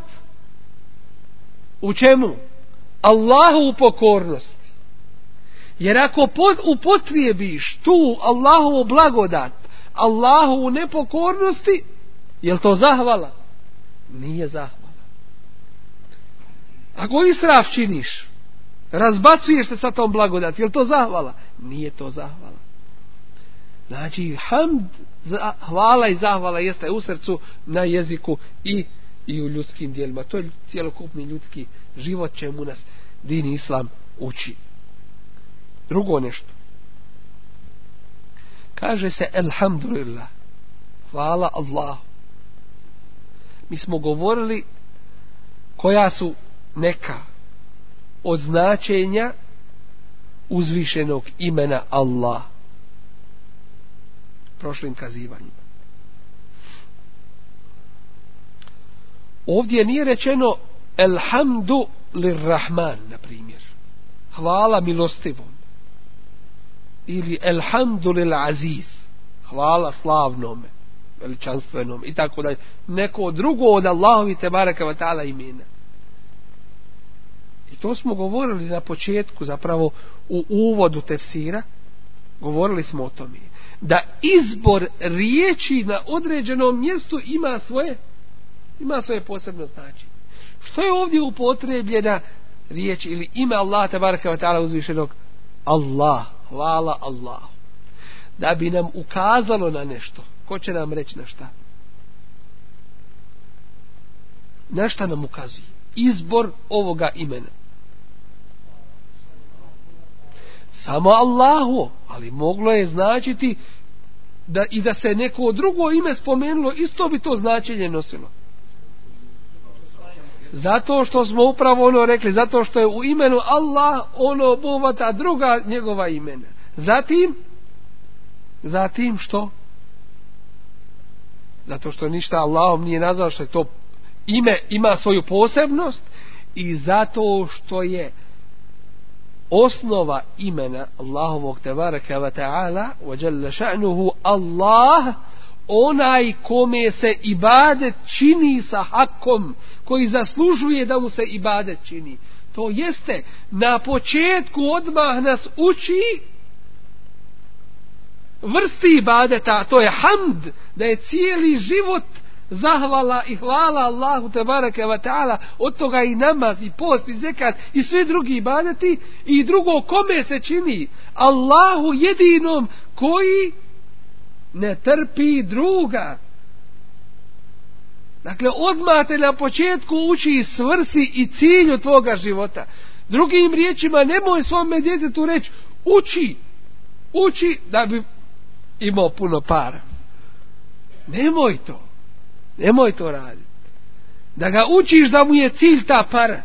u čemu? Allahu u pokornosti. Jer ako pod, upotrijebiš tu Allahovu blagodat Allahu u nepokornosti, je to zahvala? Nije zahvala. Ako israf činiš, razbacuješ se sa tom blagodat, je to zahvala? Nije to zahvala. Znači, hamd, hvala i zahvala jeste u srcu, na jeziku i, i u ljudskim dijelima. To je cijelokupni ljudski život čemu nas din islam uči. Drugo nešto. Kaže se Elhamdulillah. Hvala Allah. Mi smo govorili koja su neka od značenja uzvišenog imena Allah prošlim kazivanjem. Ovdje nije rečeno Elhamdu lirrahman, na primjer. Hvala milostivom. Ili Elhamdu lil aziz. Hvala slavnome, veličanstvenom i tako dalje. Neko drugo od Allahovi te baraka wa ta'ala imena. I to smo govorili na početku, zapravo u uvodu tefsira, govorili smo o tome. Da izbor riječi na određenom mjestu ima svoje, ima svoje posebno značenje. Što je ovdje upotrebljena riječ ili ime Allah tabaraka wa ta'ala uzvišenog? Allah, hvala Allah. Da bi nam ukazalo na nešto. Ko će nam reći na šta? Na šta nam ukazuje? Izbor ovoga imena. samo Allahu, ali moglo je značiti da i da se neko drugo ime spomenulo, isto bi to značenje nosilo. Zato što smo upravo ono rekli, zato što je u imenu Allah ono obuhvata druga njegova imena. Zatim, zatim što? Zato što ništa Allahom nije nazvao što je to ime ima svoju posebnost i zato što je osnova imena Allahovog tebaraka wa ta'ala wa jalla ša'nuhu Allah onaj kome se ibadet čini sa hakom koji zaslužuje da mu se ibadet čini. To jeste na početku odmah nas uči vrsti ibadeta to je hamd da je cijeli život zahvala i hvala Allahu te bareke ve taala od toga i namaz i post i zekat i sve drugi ibadeti. I drugo kome se čini? Allahu jedinom koji ne trpi druga. Dakle, odmah te na početku uči svrsi i cilju tvoga života. Drugim riječima, nemoj svome djetetu reći, uči, uči da bi imao puno para. Nemoj to. Nemoj to raditi. Da ga učiš da mu je cilj ta para,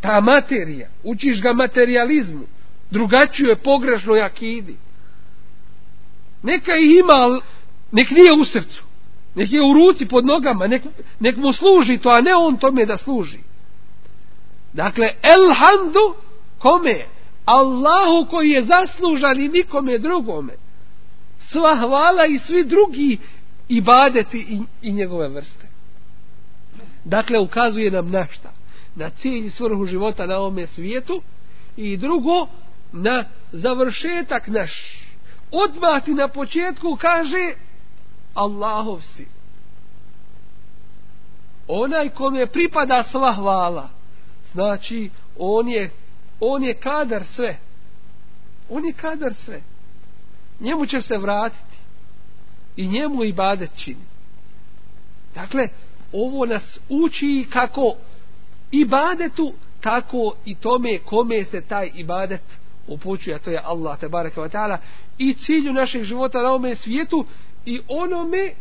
ta materija. Učiš ga materializmu. Drugačiju je pogrešno jakidi. Neka ih ima, nek nije u srcu. Nek je u ruci pod nogama, nek, nek mu služi to, a ne on tome da služi. Dakle, elhamdu kome? Allahu koji je zaslužan i nikome drugome. Sva hvala i svi drugi ibadeti i, i njegove vrste. Dakle, ukazuje nam na šta? Na cilj i svrhu života na ovome svijetu i drugo, na završetak naš. Odmah ti na početku kaže Allahov si. Onaj kome pripada sva hvala. Znači, on je, on je kadar sve. On je kadar sve. Njemu će se vratiti. I njemu i badet čini. Dakle, ovo nas uči kako ibadetu, tako i tome kome se taj ibadet upućuje, to je Allah, te bareke ta'ala, i cilju našeg života na ovome svijetu, i onome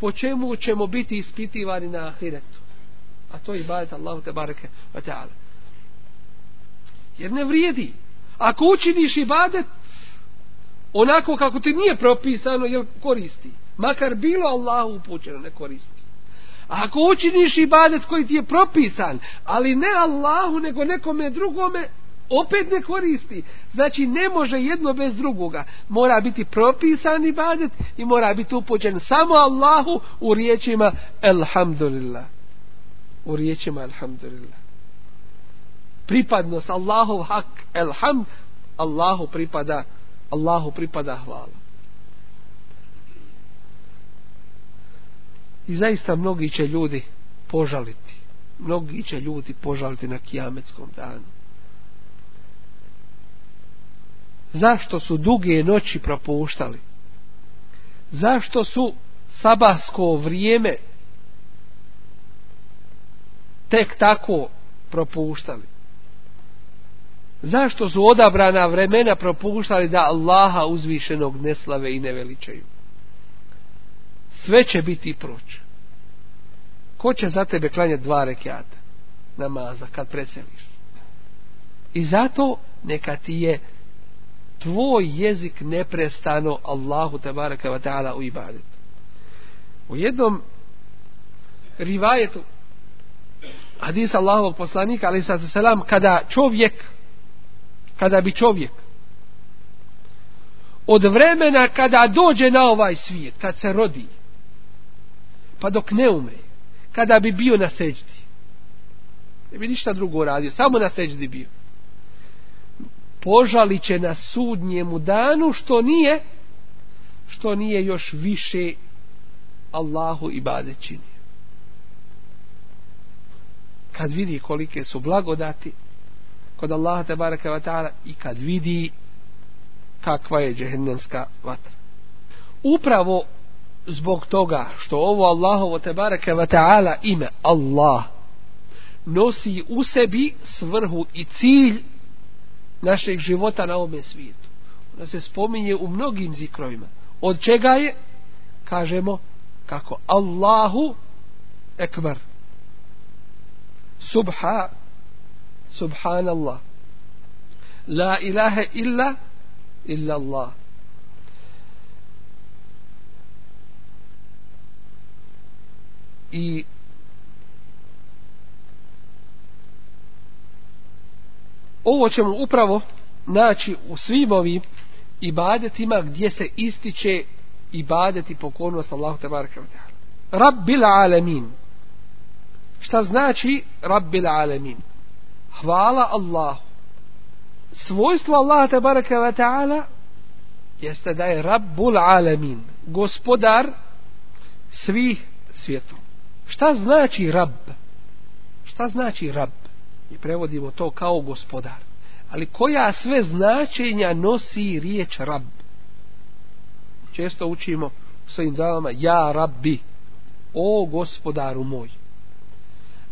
po čemu ćemo biti ispitivani na ahiretu. A to je ibadet Allahu te bareke ve ta'ala. Jer ne vrijedi. Ako učiniš ibadet onako kako ti nije propisano, jel koristi. Makar bilo Allahu upućeno, ne koristi. A ako učiniš ibadet koji ti je propisan, ali ne Allahu, nego nekome drugome, opet ne koristi. Znači ne može jedno bez drugoga. Mora biti propisan ibadet i mora biti upođen samo Allahu u riječima Elhamdulillah. U riječima Elhamdulillah. Pripadnost Allahov hak Elham Allahu pripada Allahu pripada hvala. I zaista mnogi će ljudi požaliti. Mnogi će ljudi požaliti na kijametskom danu zašto su duge noći propuštali? Zašto su sabasko vrijeme tek tako propuštali? Zašto su odabrana vremena propuštali da Allaha uzvišenog neslave i ne veličaju? Sve će biti proć. Ko će za tebe klanjati dva rekiata? Namaza kad preseliš. I zato neka ti je tvoj jezik neprestano Allahu tabaraka wa ta'ala u ibadet. U jednom rivajetu hadisa Allahovog poslanika ali sad selam kada čovjek kada bi čovjek od vremena kada dođe na ovaj svijet kad se rodi pa dok ne umre kada bi bio na seđdi ne bi ništa drugo radio samo na seđdi bio požalit će na sudnjemu danu što nije što nije još više Allahu i bade činio. Kad vidi kolike su blagodati kod Allaha te baraka wa ta'ala i kad vidi kakva je džehennemska vatra. Upravo zbog toga što ovo Allahovo te baraka wa ta'ala ime Allah nosi u sebi svrhu i cilj našeg života na ovom svijetu. Ona se spominje u mnogim zikrovima. Od čega je? Kažemo kako Allahu ekbar. Subha Subhanallah. La ilaha illa illa Allah. I ovo ćemo upravo naći u svim ovim ibadetima gdje se ističe ibadet i pokornost Allahu te baraka Rabbil alamin. Šta znači Rabbil alamin? Hvala Allahu. Svojstvo Allaha te baraka wa ta'ala jeste da je Rabbul alamin, gospodar svih svjetova. Šta znači Rabb? Šta znači Rabb? I prevodimo to kao gospodar. Ali koja sve značenja nosi riječ rab? često učimo svojim davama ja rabbi o gospodaru moj.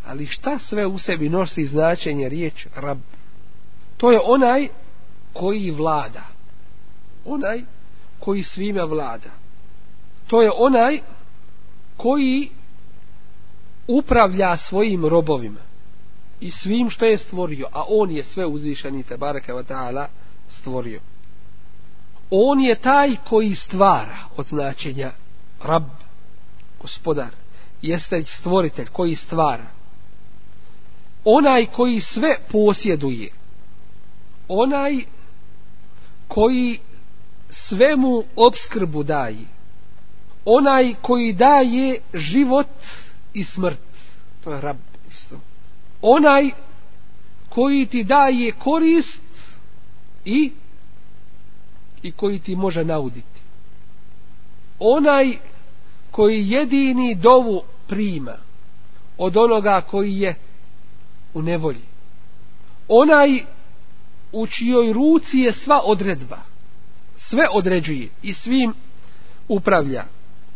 Ali šta sve u sebi nosi značenje riječ rab? To je onaj koji vlada. Onaj koji svime vlada. To je onaj koji upravlja svojim robovima i svim što je stvorio a on je sve uzvišeni te bareke wa ta'ala stvorio. On je taj koji stvara od značenja rab gospodar jeste stvoritelj koji stvara. Onaj koji sve posjeduje onaj koji svemu obskrbu daje onaj koji daje život i smrt to je rab isto onaj koji ti daje korist i i koji ti može nauditi. Onaj koji jedini dovu prima od onoga koji je u nevolji. Onaj u čijoj ruci je sva odredba sve određuje i svim upravlja.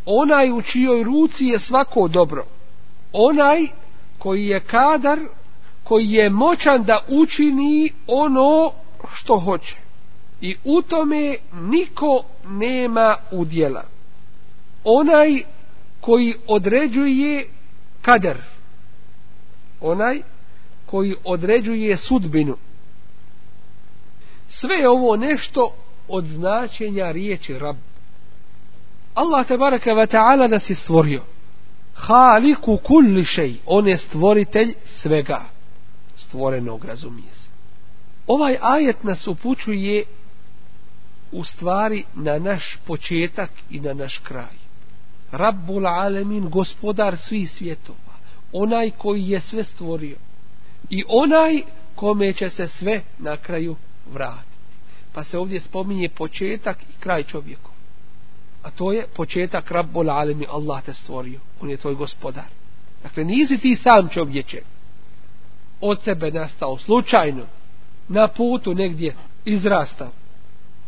Onaj u čijoj ruci je svako dobro. Onaj koji je kadar koji je moćan da učini ono što hoće. I u tome niko nema udjela. Onaj koji određuje kader onaj koji određuje sudbinu sve je ovo nešto od značenja riječi rab. Allah te baraka wa ta'ala da si stvorio. Haliku kulli šej on je stvoritelj svega stvorenog razumije se. Ovaj ajet nas upućuje u stvari na naš početak i na naš kraj. Rabbul Alemin gospodar svih svjetova onaj koji je sve stvorio i onaj kome će se sve na kraju vratiti. Pa se ovdje spominje početak i kraj čovjeku. A to je početak Rabbul Alemin Allah te stvorio on je tvoj gospodar. Dakle nisi ti sam čovječe od sebe nastao slučajno na putu negdje izrastao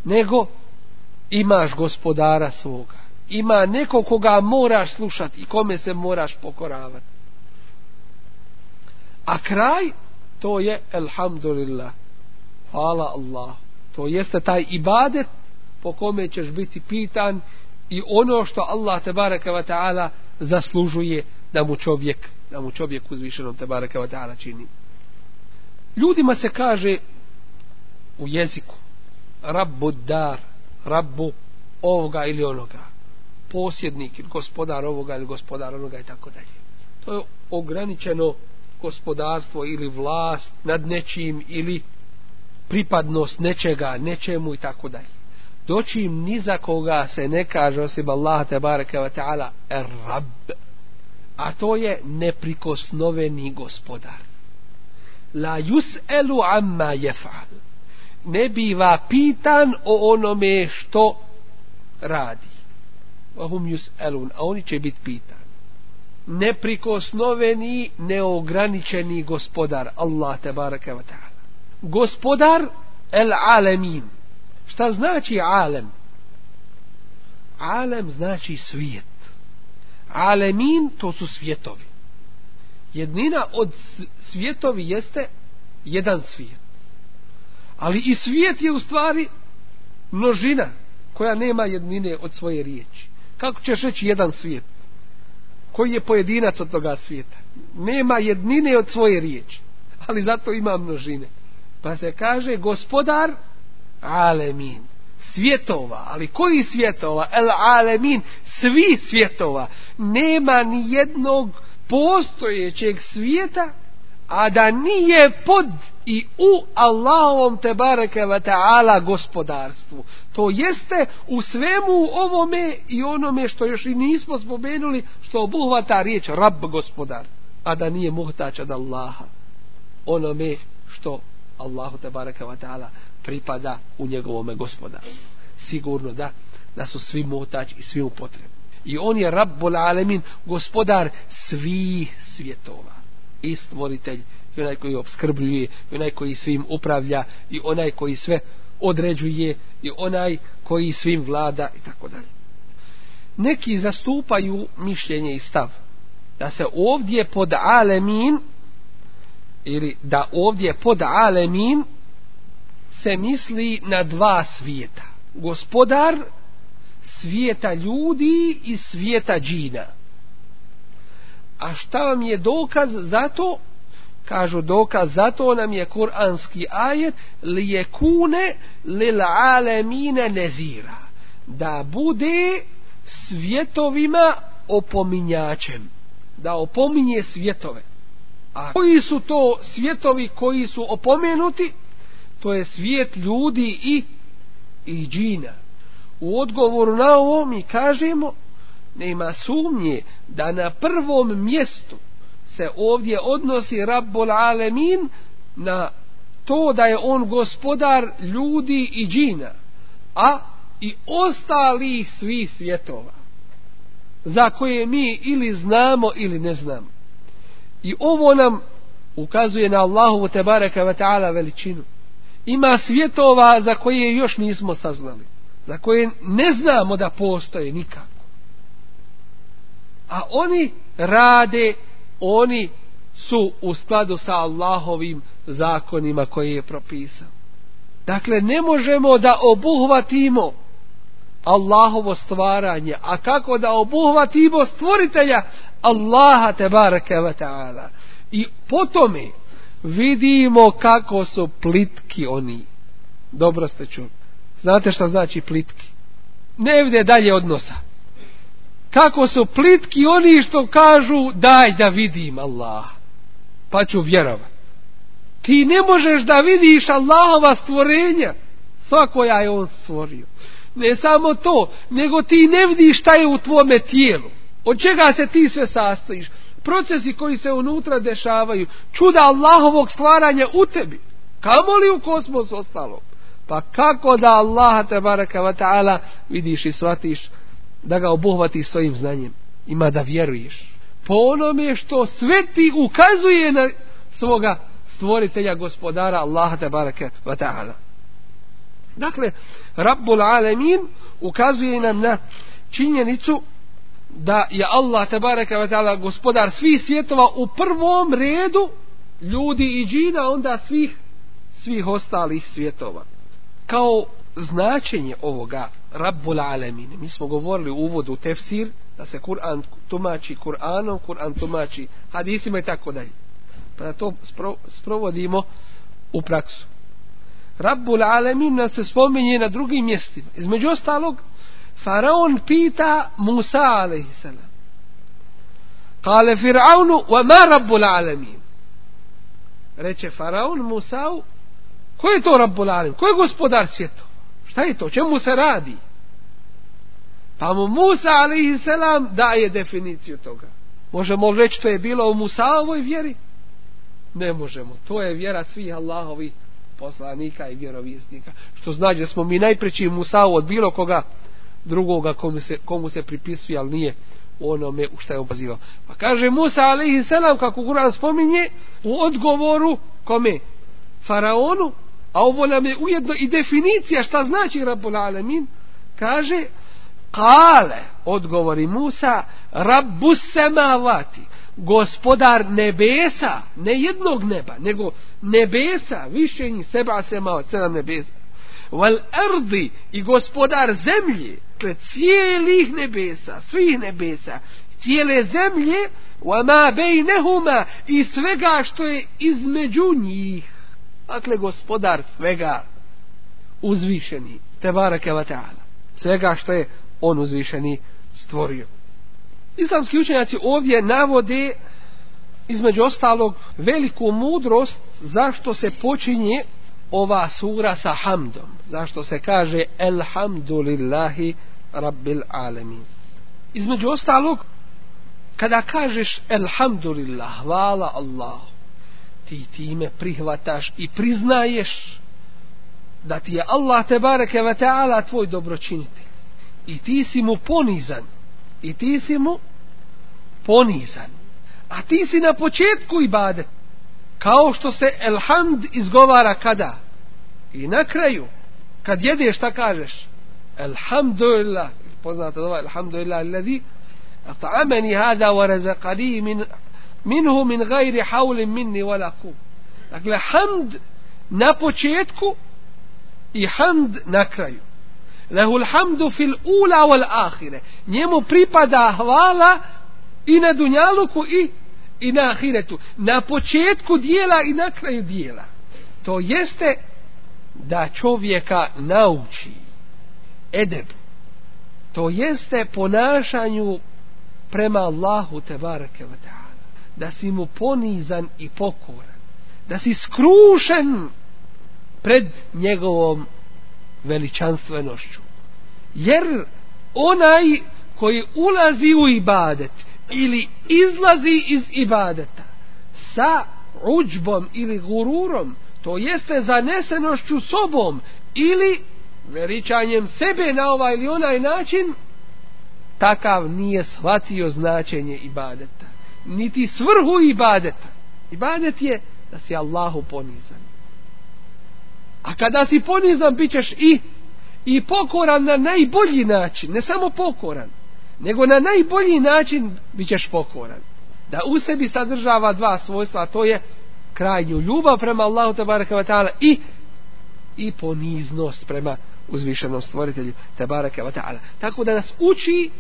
nego imaš gospodara svoga. Ima neko koga moraš slušati i kome se moraš pokoravati a kraj to je alhamdulillah hvala Allah. To jeste taj ibadet po kome ćeš biti pitan i ono što Allah te baraka wa ta'ala zaslužuje da mu čovjek da mu čovjek uzvišenom te baraka wa ta'ala čini ljudima se kaže u jeziku rabbu dar, rabbu ovoga ili onoga, posjednik ili gospodar ovoga ili gospodar onoga i tako dalje. To je ograničeno gospodarstvo ili vlast nad nečim ili pripadnost nečega, nečemu i tako dalje. Doći im ni za koga se ne kaže osim Allah te bareke ve ta'ala er rab. A to je neprikosnoveni gospodar. La yus'elu amma jef'al ne biva pitan o onome što radi. Vahum hum yus'alun a oni će biti pitan. Neprikosnoveni, neograničeni gospodar, Allah te baraka wa ta'ala. Gospodar el alemin. Šta znači alem? Alem znači svijet. Alemin to su svjetovi. Jednina od svjetovi jeste jedan svijet. Ali i svijet je u stvari množina koja nema jednine od svoje riječi. Kako ćeš reći jedan svijet? Koji je pojedinac od toga svijeta? Nema jednine od svoje riječi. Ali zato ima množine. Pa se kaže gospodar alemin. Svjetova. Ali koji svjetova? El alemin. Svi svjetova. Nema ni jednog postojećeg svijeta a da nije pod i u Allahovom te bareke ta'ala gospodarstvu. To jeste u svemu ovome i onome što još i nismo spomenuli, što obuhvata riječ rab gospodar, a da nije muhtač od Allaha. Onome što Allahu te bareke ta'ala pripada u njegovome gospodarstvu. Sigurno da, da su svi muhtač i svi u potrebu. I on je Rabbul Alemin, gospodar svih svjetova. I stvoritelj i onaj koji obskrbljuje i onaj koji svim upravlja i onaj koji sve određuje i onaj koji svim vlada i tako dalje. Neki zastupaju mišljenje i stav da se ovdje pod alemin ili da ovdje pod alemin se misli na dva svijeta. Gospodar svijeta ljudi i svijeta džina. A šta vam je dokaz za to? Kažu dokaz za to nam je kuranski ajet li je kune lil alemine nezira. Da bude svjetovima opominjačem. Da opominje svjetove. A koji su to svjetovi koji su opomenuti? To je svijet ljudi i i džina u odgovoru na ovo mi kažemo nema sumnje da na prvom mjestu se ovdje odnosi Rabbul Alemin na to da je on gospodar ljudi i džina, a i ostalih svih svjetova, za koje mi ili znamo ili ne znamo. I ovo nam ukazuje na Allahu te ve wa ta'ala veličinu. Ima svjetova za koje još nismo saznali, za koje ne znamo da postoje nikako. A oni rade oni su u skladu sa Allahovim zakonima koje je propisao. Dakle, ne možemo da obuhvatimo Allahovo stvaranje, a kako da obuhvatimo stvoritelja Allaha te baraka wa ta'ala. I potome vidimo kako su plitki oni. Dobro ste čuli. Znate šta znači plitki? Ne vide dalje odnosa kako su plitki oni što kažu daj da vidim Allah pa ću vjerovat. Ti ne možeš da vidiš Allahova stvorenja. Svakoja je on stvorio. Ne samo to nego ti ne vidiš šta je u tvome tijelu. Od čega se ti sve sastojiš? Procesi koji se unutra dešavaju čuda Allahovog stvaranja u tebi. Kamo li u kosmos ostalo? Pa kako da Allaha te baraka wa ta'ala vidiš i shvatiš da ga obuhvati svojim znanjem. Ima da vjeruješ. Po onome što sve ti ukazuje na svoga stvoritelja gospodara Allaha te baraka wa ta'ala. Dakle, Rabbul Alamin ukazuje nam na činjenicu da je Allah te baraka wa ta'ala gospodar svih svjetova u prvom redu ljudi i džina onda svih svih ostalih svjetova. Kao značenje ovoga Rabbul Alamin. Mi smo govorili u uvodu tefsir, da se Kur'an tumači Kur'anom, Kur'an tumači hadisima i tako dalje. Pa da to spro, sprovodimo u praksu. Rabbul Alamin nas se spominje na drugim mjestima. Između ostalog, Faraon pita Musa a.s. Kale Fir'aunu, wa ma Rabbul Alamin? Reče Faraon Musa'u, ko je to Rabbul Alim? Ko je gospodar svjetova? Šta je to? Čemu se radi? Pa mu Musa alaihi selam daje definiciju toga. Možemo reći to je bilo u Musaovoj vjeri? Ne možemo. To je vjera svih Allahovi poslanika i vjerovjesnika. Što znači da smo mi najpreći Musao od bilo koga drugoga komu se, komu se pripisuje, ali nije onome u šta je obazivao. Pa kaže Musa alaihi selam, kako Kur'an spominje, u odgovoru kome? Faraonu, a ovo nam je ujedno i definicija šta znači Rabbul Alamin, kaže, kale, odgovori Musa, Rabbus semavati, gospodar nebesa, ne jednog neba, nego nebesa, više njih seba semavati, sedam nebesa, val erdi i gospodar zemlje, dakle cijelih nebesa, svih nebesa, cijele zemlje, wa ma bejnehuma i svega što je između njih dakle gospodar svega uzvišeni Tebarake wa ta'ala. Svega što je on uzvišeni stvorio. Islamski učenjaci ovdje navode između ostalog veliku mudrost zašto se počinje ova sura sa hamdom. Zašto se kaže elhamdulillahi rabbil alemin između ostalog kada kažeš elhamdulillah hvala Allahu ti time prihvataš i priznaješ da ti je Allah te bareke ve taala tvoj dobročinitelj. I ti si mu ponizan. I ti si mu ponizan. A ti si na početku ibadet kao što se elhamd izgovara kada? I na kraju kad jedeš šta kažeš? Elhamdulillah. Poznate dova elhamdulillah alladhi at'amani hada wa razaqani min minhu min gajri hawlin minni wala quwwa dakle hamd na početku i hamd na kraju. Lehu alhamdu fil ula wal ahire. Njemu pripada hvala i na dunjaluku i i na ahiretu. Na početku dijela i na kraju dijela. To jeste da čovjeka nauči edeb. To jeste ponašanju prema Allahu te bareke ve taala da si mu ponizan i pokoran da si skrušen pred njegovom veličanstvenošću. Jer onaj koji ulazi u ibadet ili izlazi iz ibadeta sa uđbom ili gururom to jeste zanesenošću sobom ili veličanjem sebe na ovaj ili onaj način takav nije shvatio značenje ibadeta niti svrhu ibadeta. Ibadet je da si Allahu ponizan. A kada si ponizan bit ćeš i i pokoran na najbolji način. Ne samo pokoran nego na najbolji način bit ćeš pokoran. Da u sebi sadržava dva svojstva a to je krajnju ljubav prema Allahu tabaraka wa ta'ala i i poniznost prema uzvišenom stvoritelju tabaraka wa ta'ala. Tako da nas uči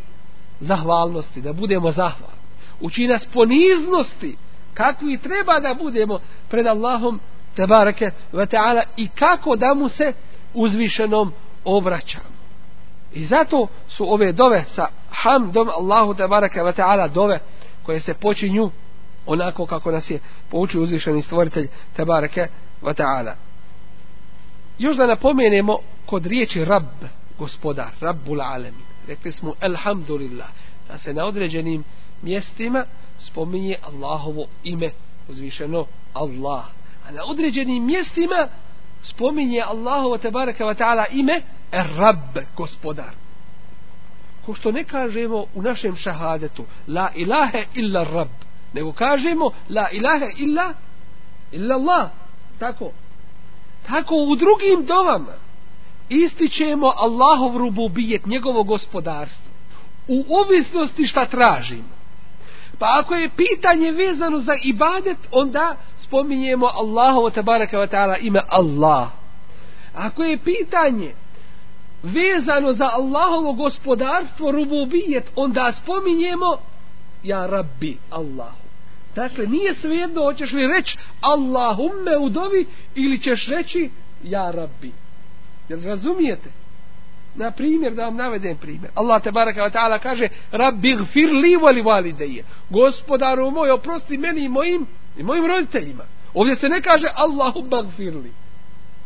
zahvalnosti da budemo zahvalni uči nas poniznosti kakvi treba da budemo pred Allahom tebareke ve ta'ala i kako da mu se uzvišenom obraćamo. I zato su ove dove sa hamdom Allahu tebareke ve ta'ala dove koje se počinju onako kako nas je poučio uzvišeni stvoritelj tebareke ve ta'ala. Još da napomenemo kod riječi rab gospodar, rabbul alemin rekli smo alhamdulillah da se na određenim mjestima spominje Allahovo ime uzvišeno Allah. A na određenim mjestima spominje Allahovo tabaraka wa ta'ala ime er rab gospodar. Ko što ne kažemo u našem šahadetu la ilahe illa rab nego kažemo la ilahe illa illa Allah. Tako. Tako u drugim dovama ističemo Allahov rububijet njegovo gospodarstvo. U ovisnosti šta tražimo pa ako je pitanje vezano za ibadet onda spominjemo Allahovo tabaraka wa ta'ala ime Allah. Ako je pitanje vezano za Allahovo gospodarstvo rububijet onda spominjemo ja rabbi Allahu dakle nije svejedno hoćeš li reći Allahumme u dovi ili ćeš reći ja rabbi. Jel razumijete? Na primjer da vam navedem primjer. Allah te baraka wa ta'ala kaže rabbi gfir li vali valideje gospodaru moj oprosti meni i mojim i mojim roditeljima. Ovdje se ne kaže Allahu bagfir li.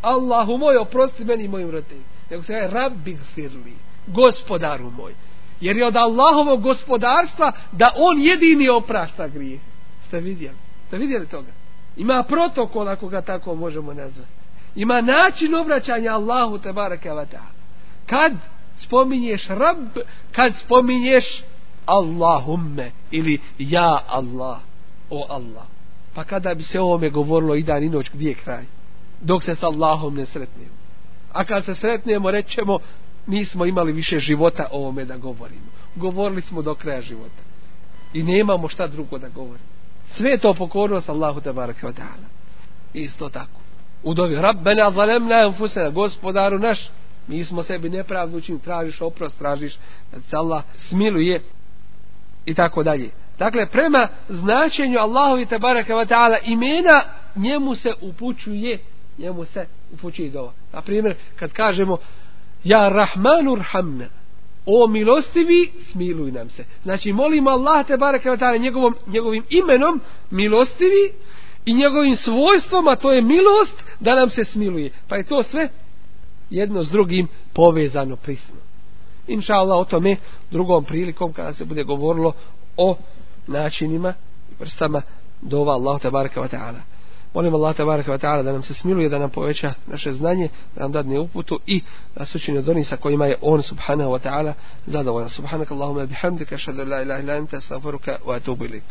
Allahu moj oprosti meni i mojim roditeljima. Nego se kaže rabbi gfir li. Gospodaru moj. Jer je od Allahovog gospodarstva da on jedini oprašta grije. Ste vidjeli? Ste vidjeli toga? Ima protokol ako ga tako možemo nazvati. Ima način obraćanja Allahu te baraka wa ta'ala kad spominješ rab kad spominješ Allahumme ili ja Allah o Allah. Pa kada bi se ovome govorilo i dan i noć gdje je kraj? Dok se s Allahom ne sretnemo. A kad se sretnemo rećemo nismo imali više života o ovome da govorimo. Govorili smo do kraja života. I nemamo šta drugo da govorimo. Sve to pokornost Allahu te barake od ta'ala. Isto tako. U dobi, Rabbena zalemna enfusena gospodaru naš mi smo sebi nepravdu učinili. Tražiš oprost tražiš da se Allah smiluje i tako dalje. Dakle prema značenju Allahovi te baraka wa ta'ala imena njemu se upućuje njemu se upućuje dova. Na primjer kad kažemo ja rahmanu Hamna, o milostivi smiluj nam se znači molimo Allah te baraka wa ta'ala njegovom, njegovim imenom milostivi i njegovim svojstvom a to je milost da nam se smiluje. Pa je to sve jedno s drugim povezano prisno inša Allah o tome drugom prilikom kada se bude govorilo o načinima i vrstama dova Allah tabaraka wa ta'ala molim Allah tabaraka wa ta'ala da nam se smiluje, da nam poveća naše znanje, da nam dadne uputu i da se učini od onih sa kojima je on subhanahu wa ta'ala zadovoljan. Subhanak Allahumma bihamdika, šadu la ilaha ila anta, stavruka wa atubu ilik.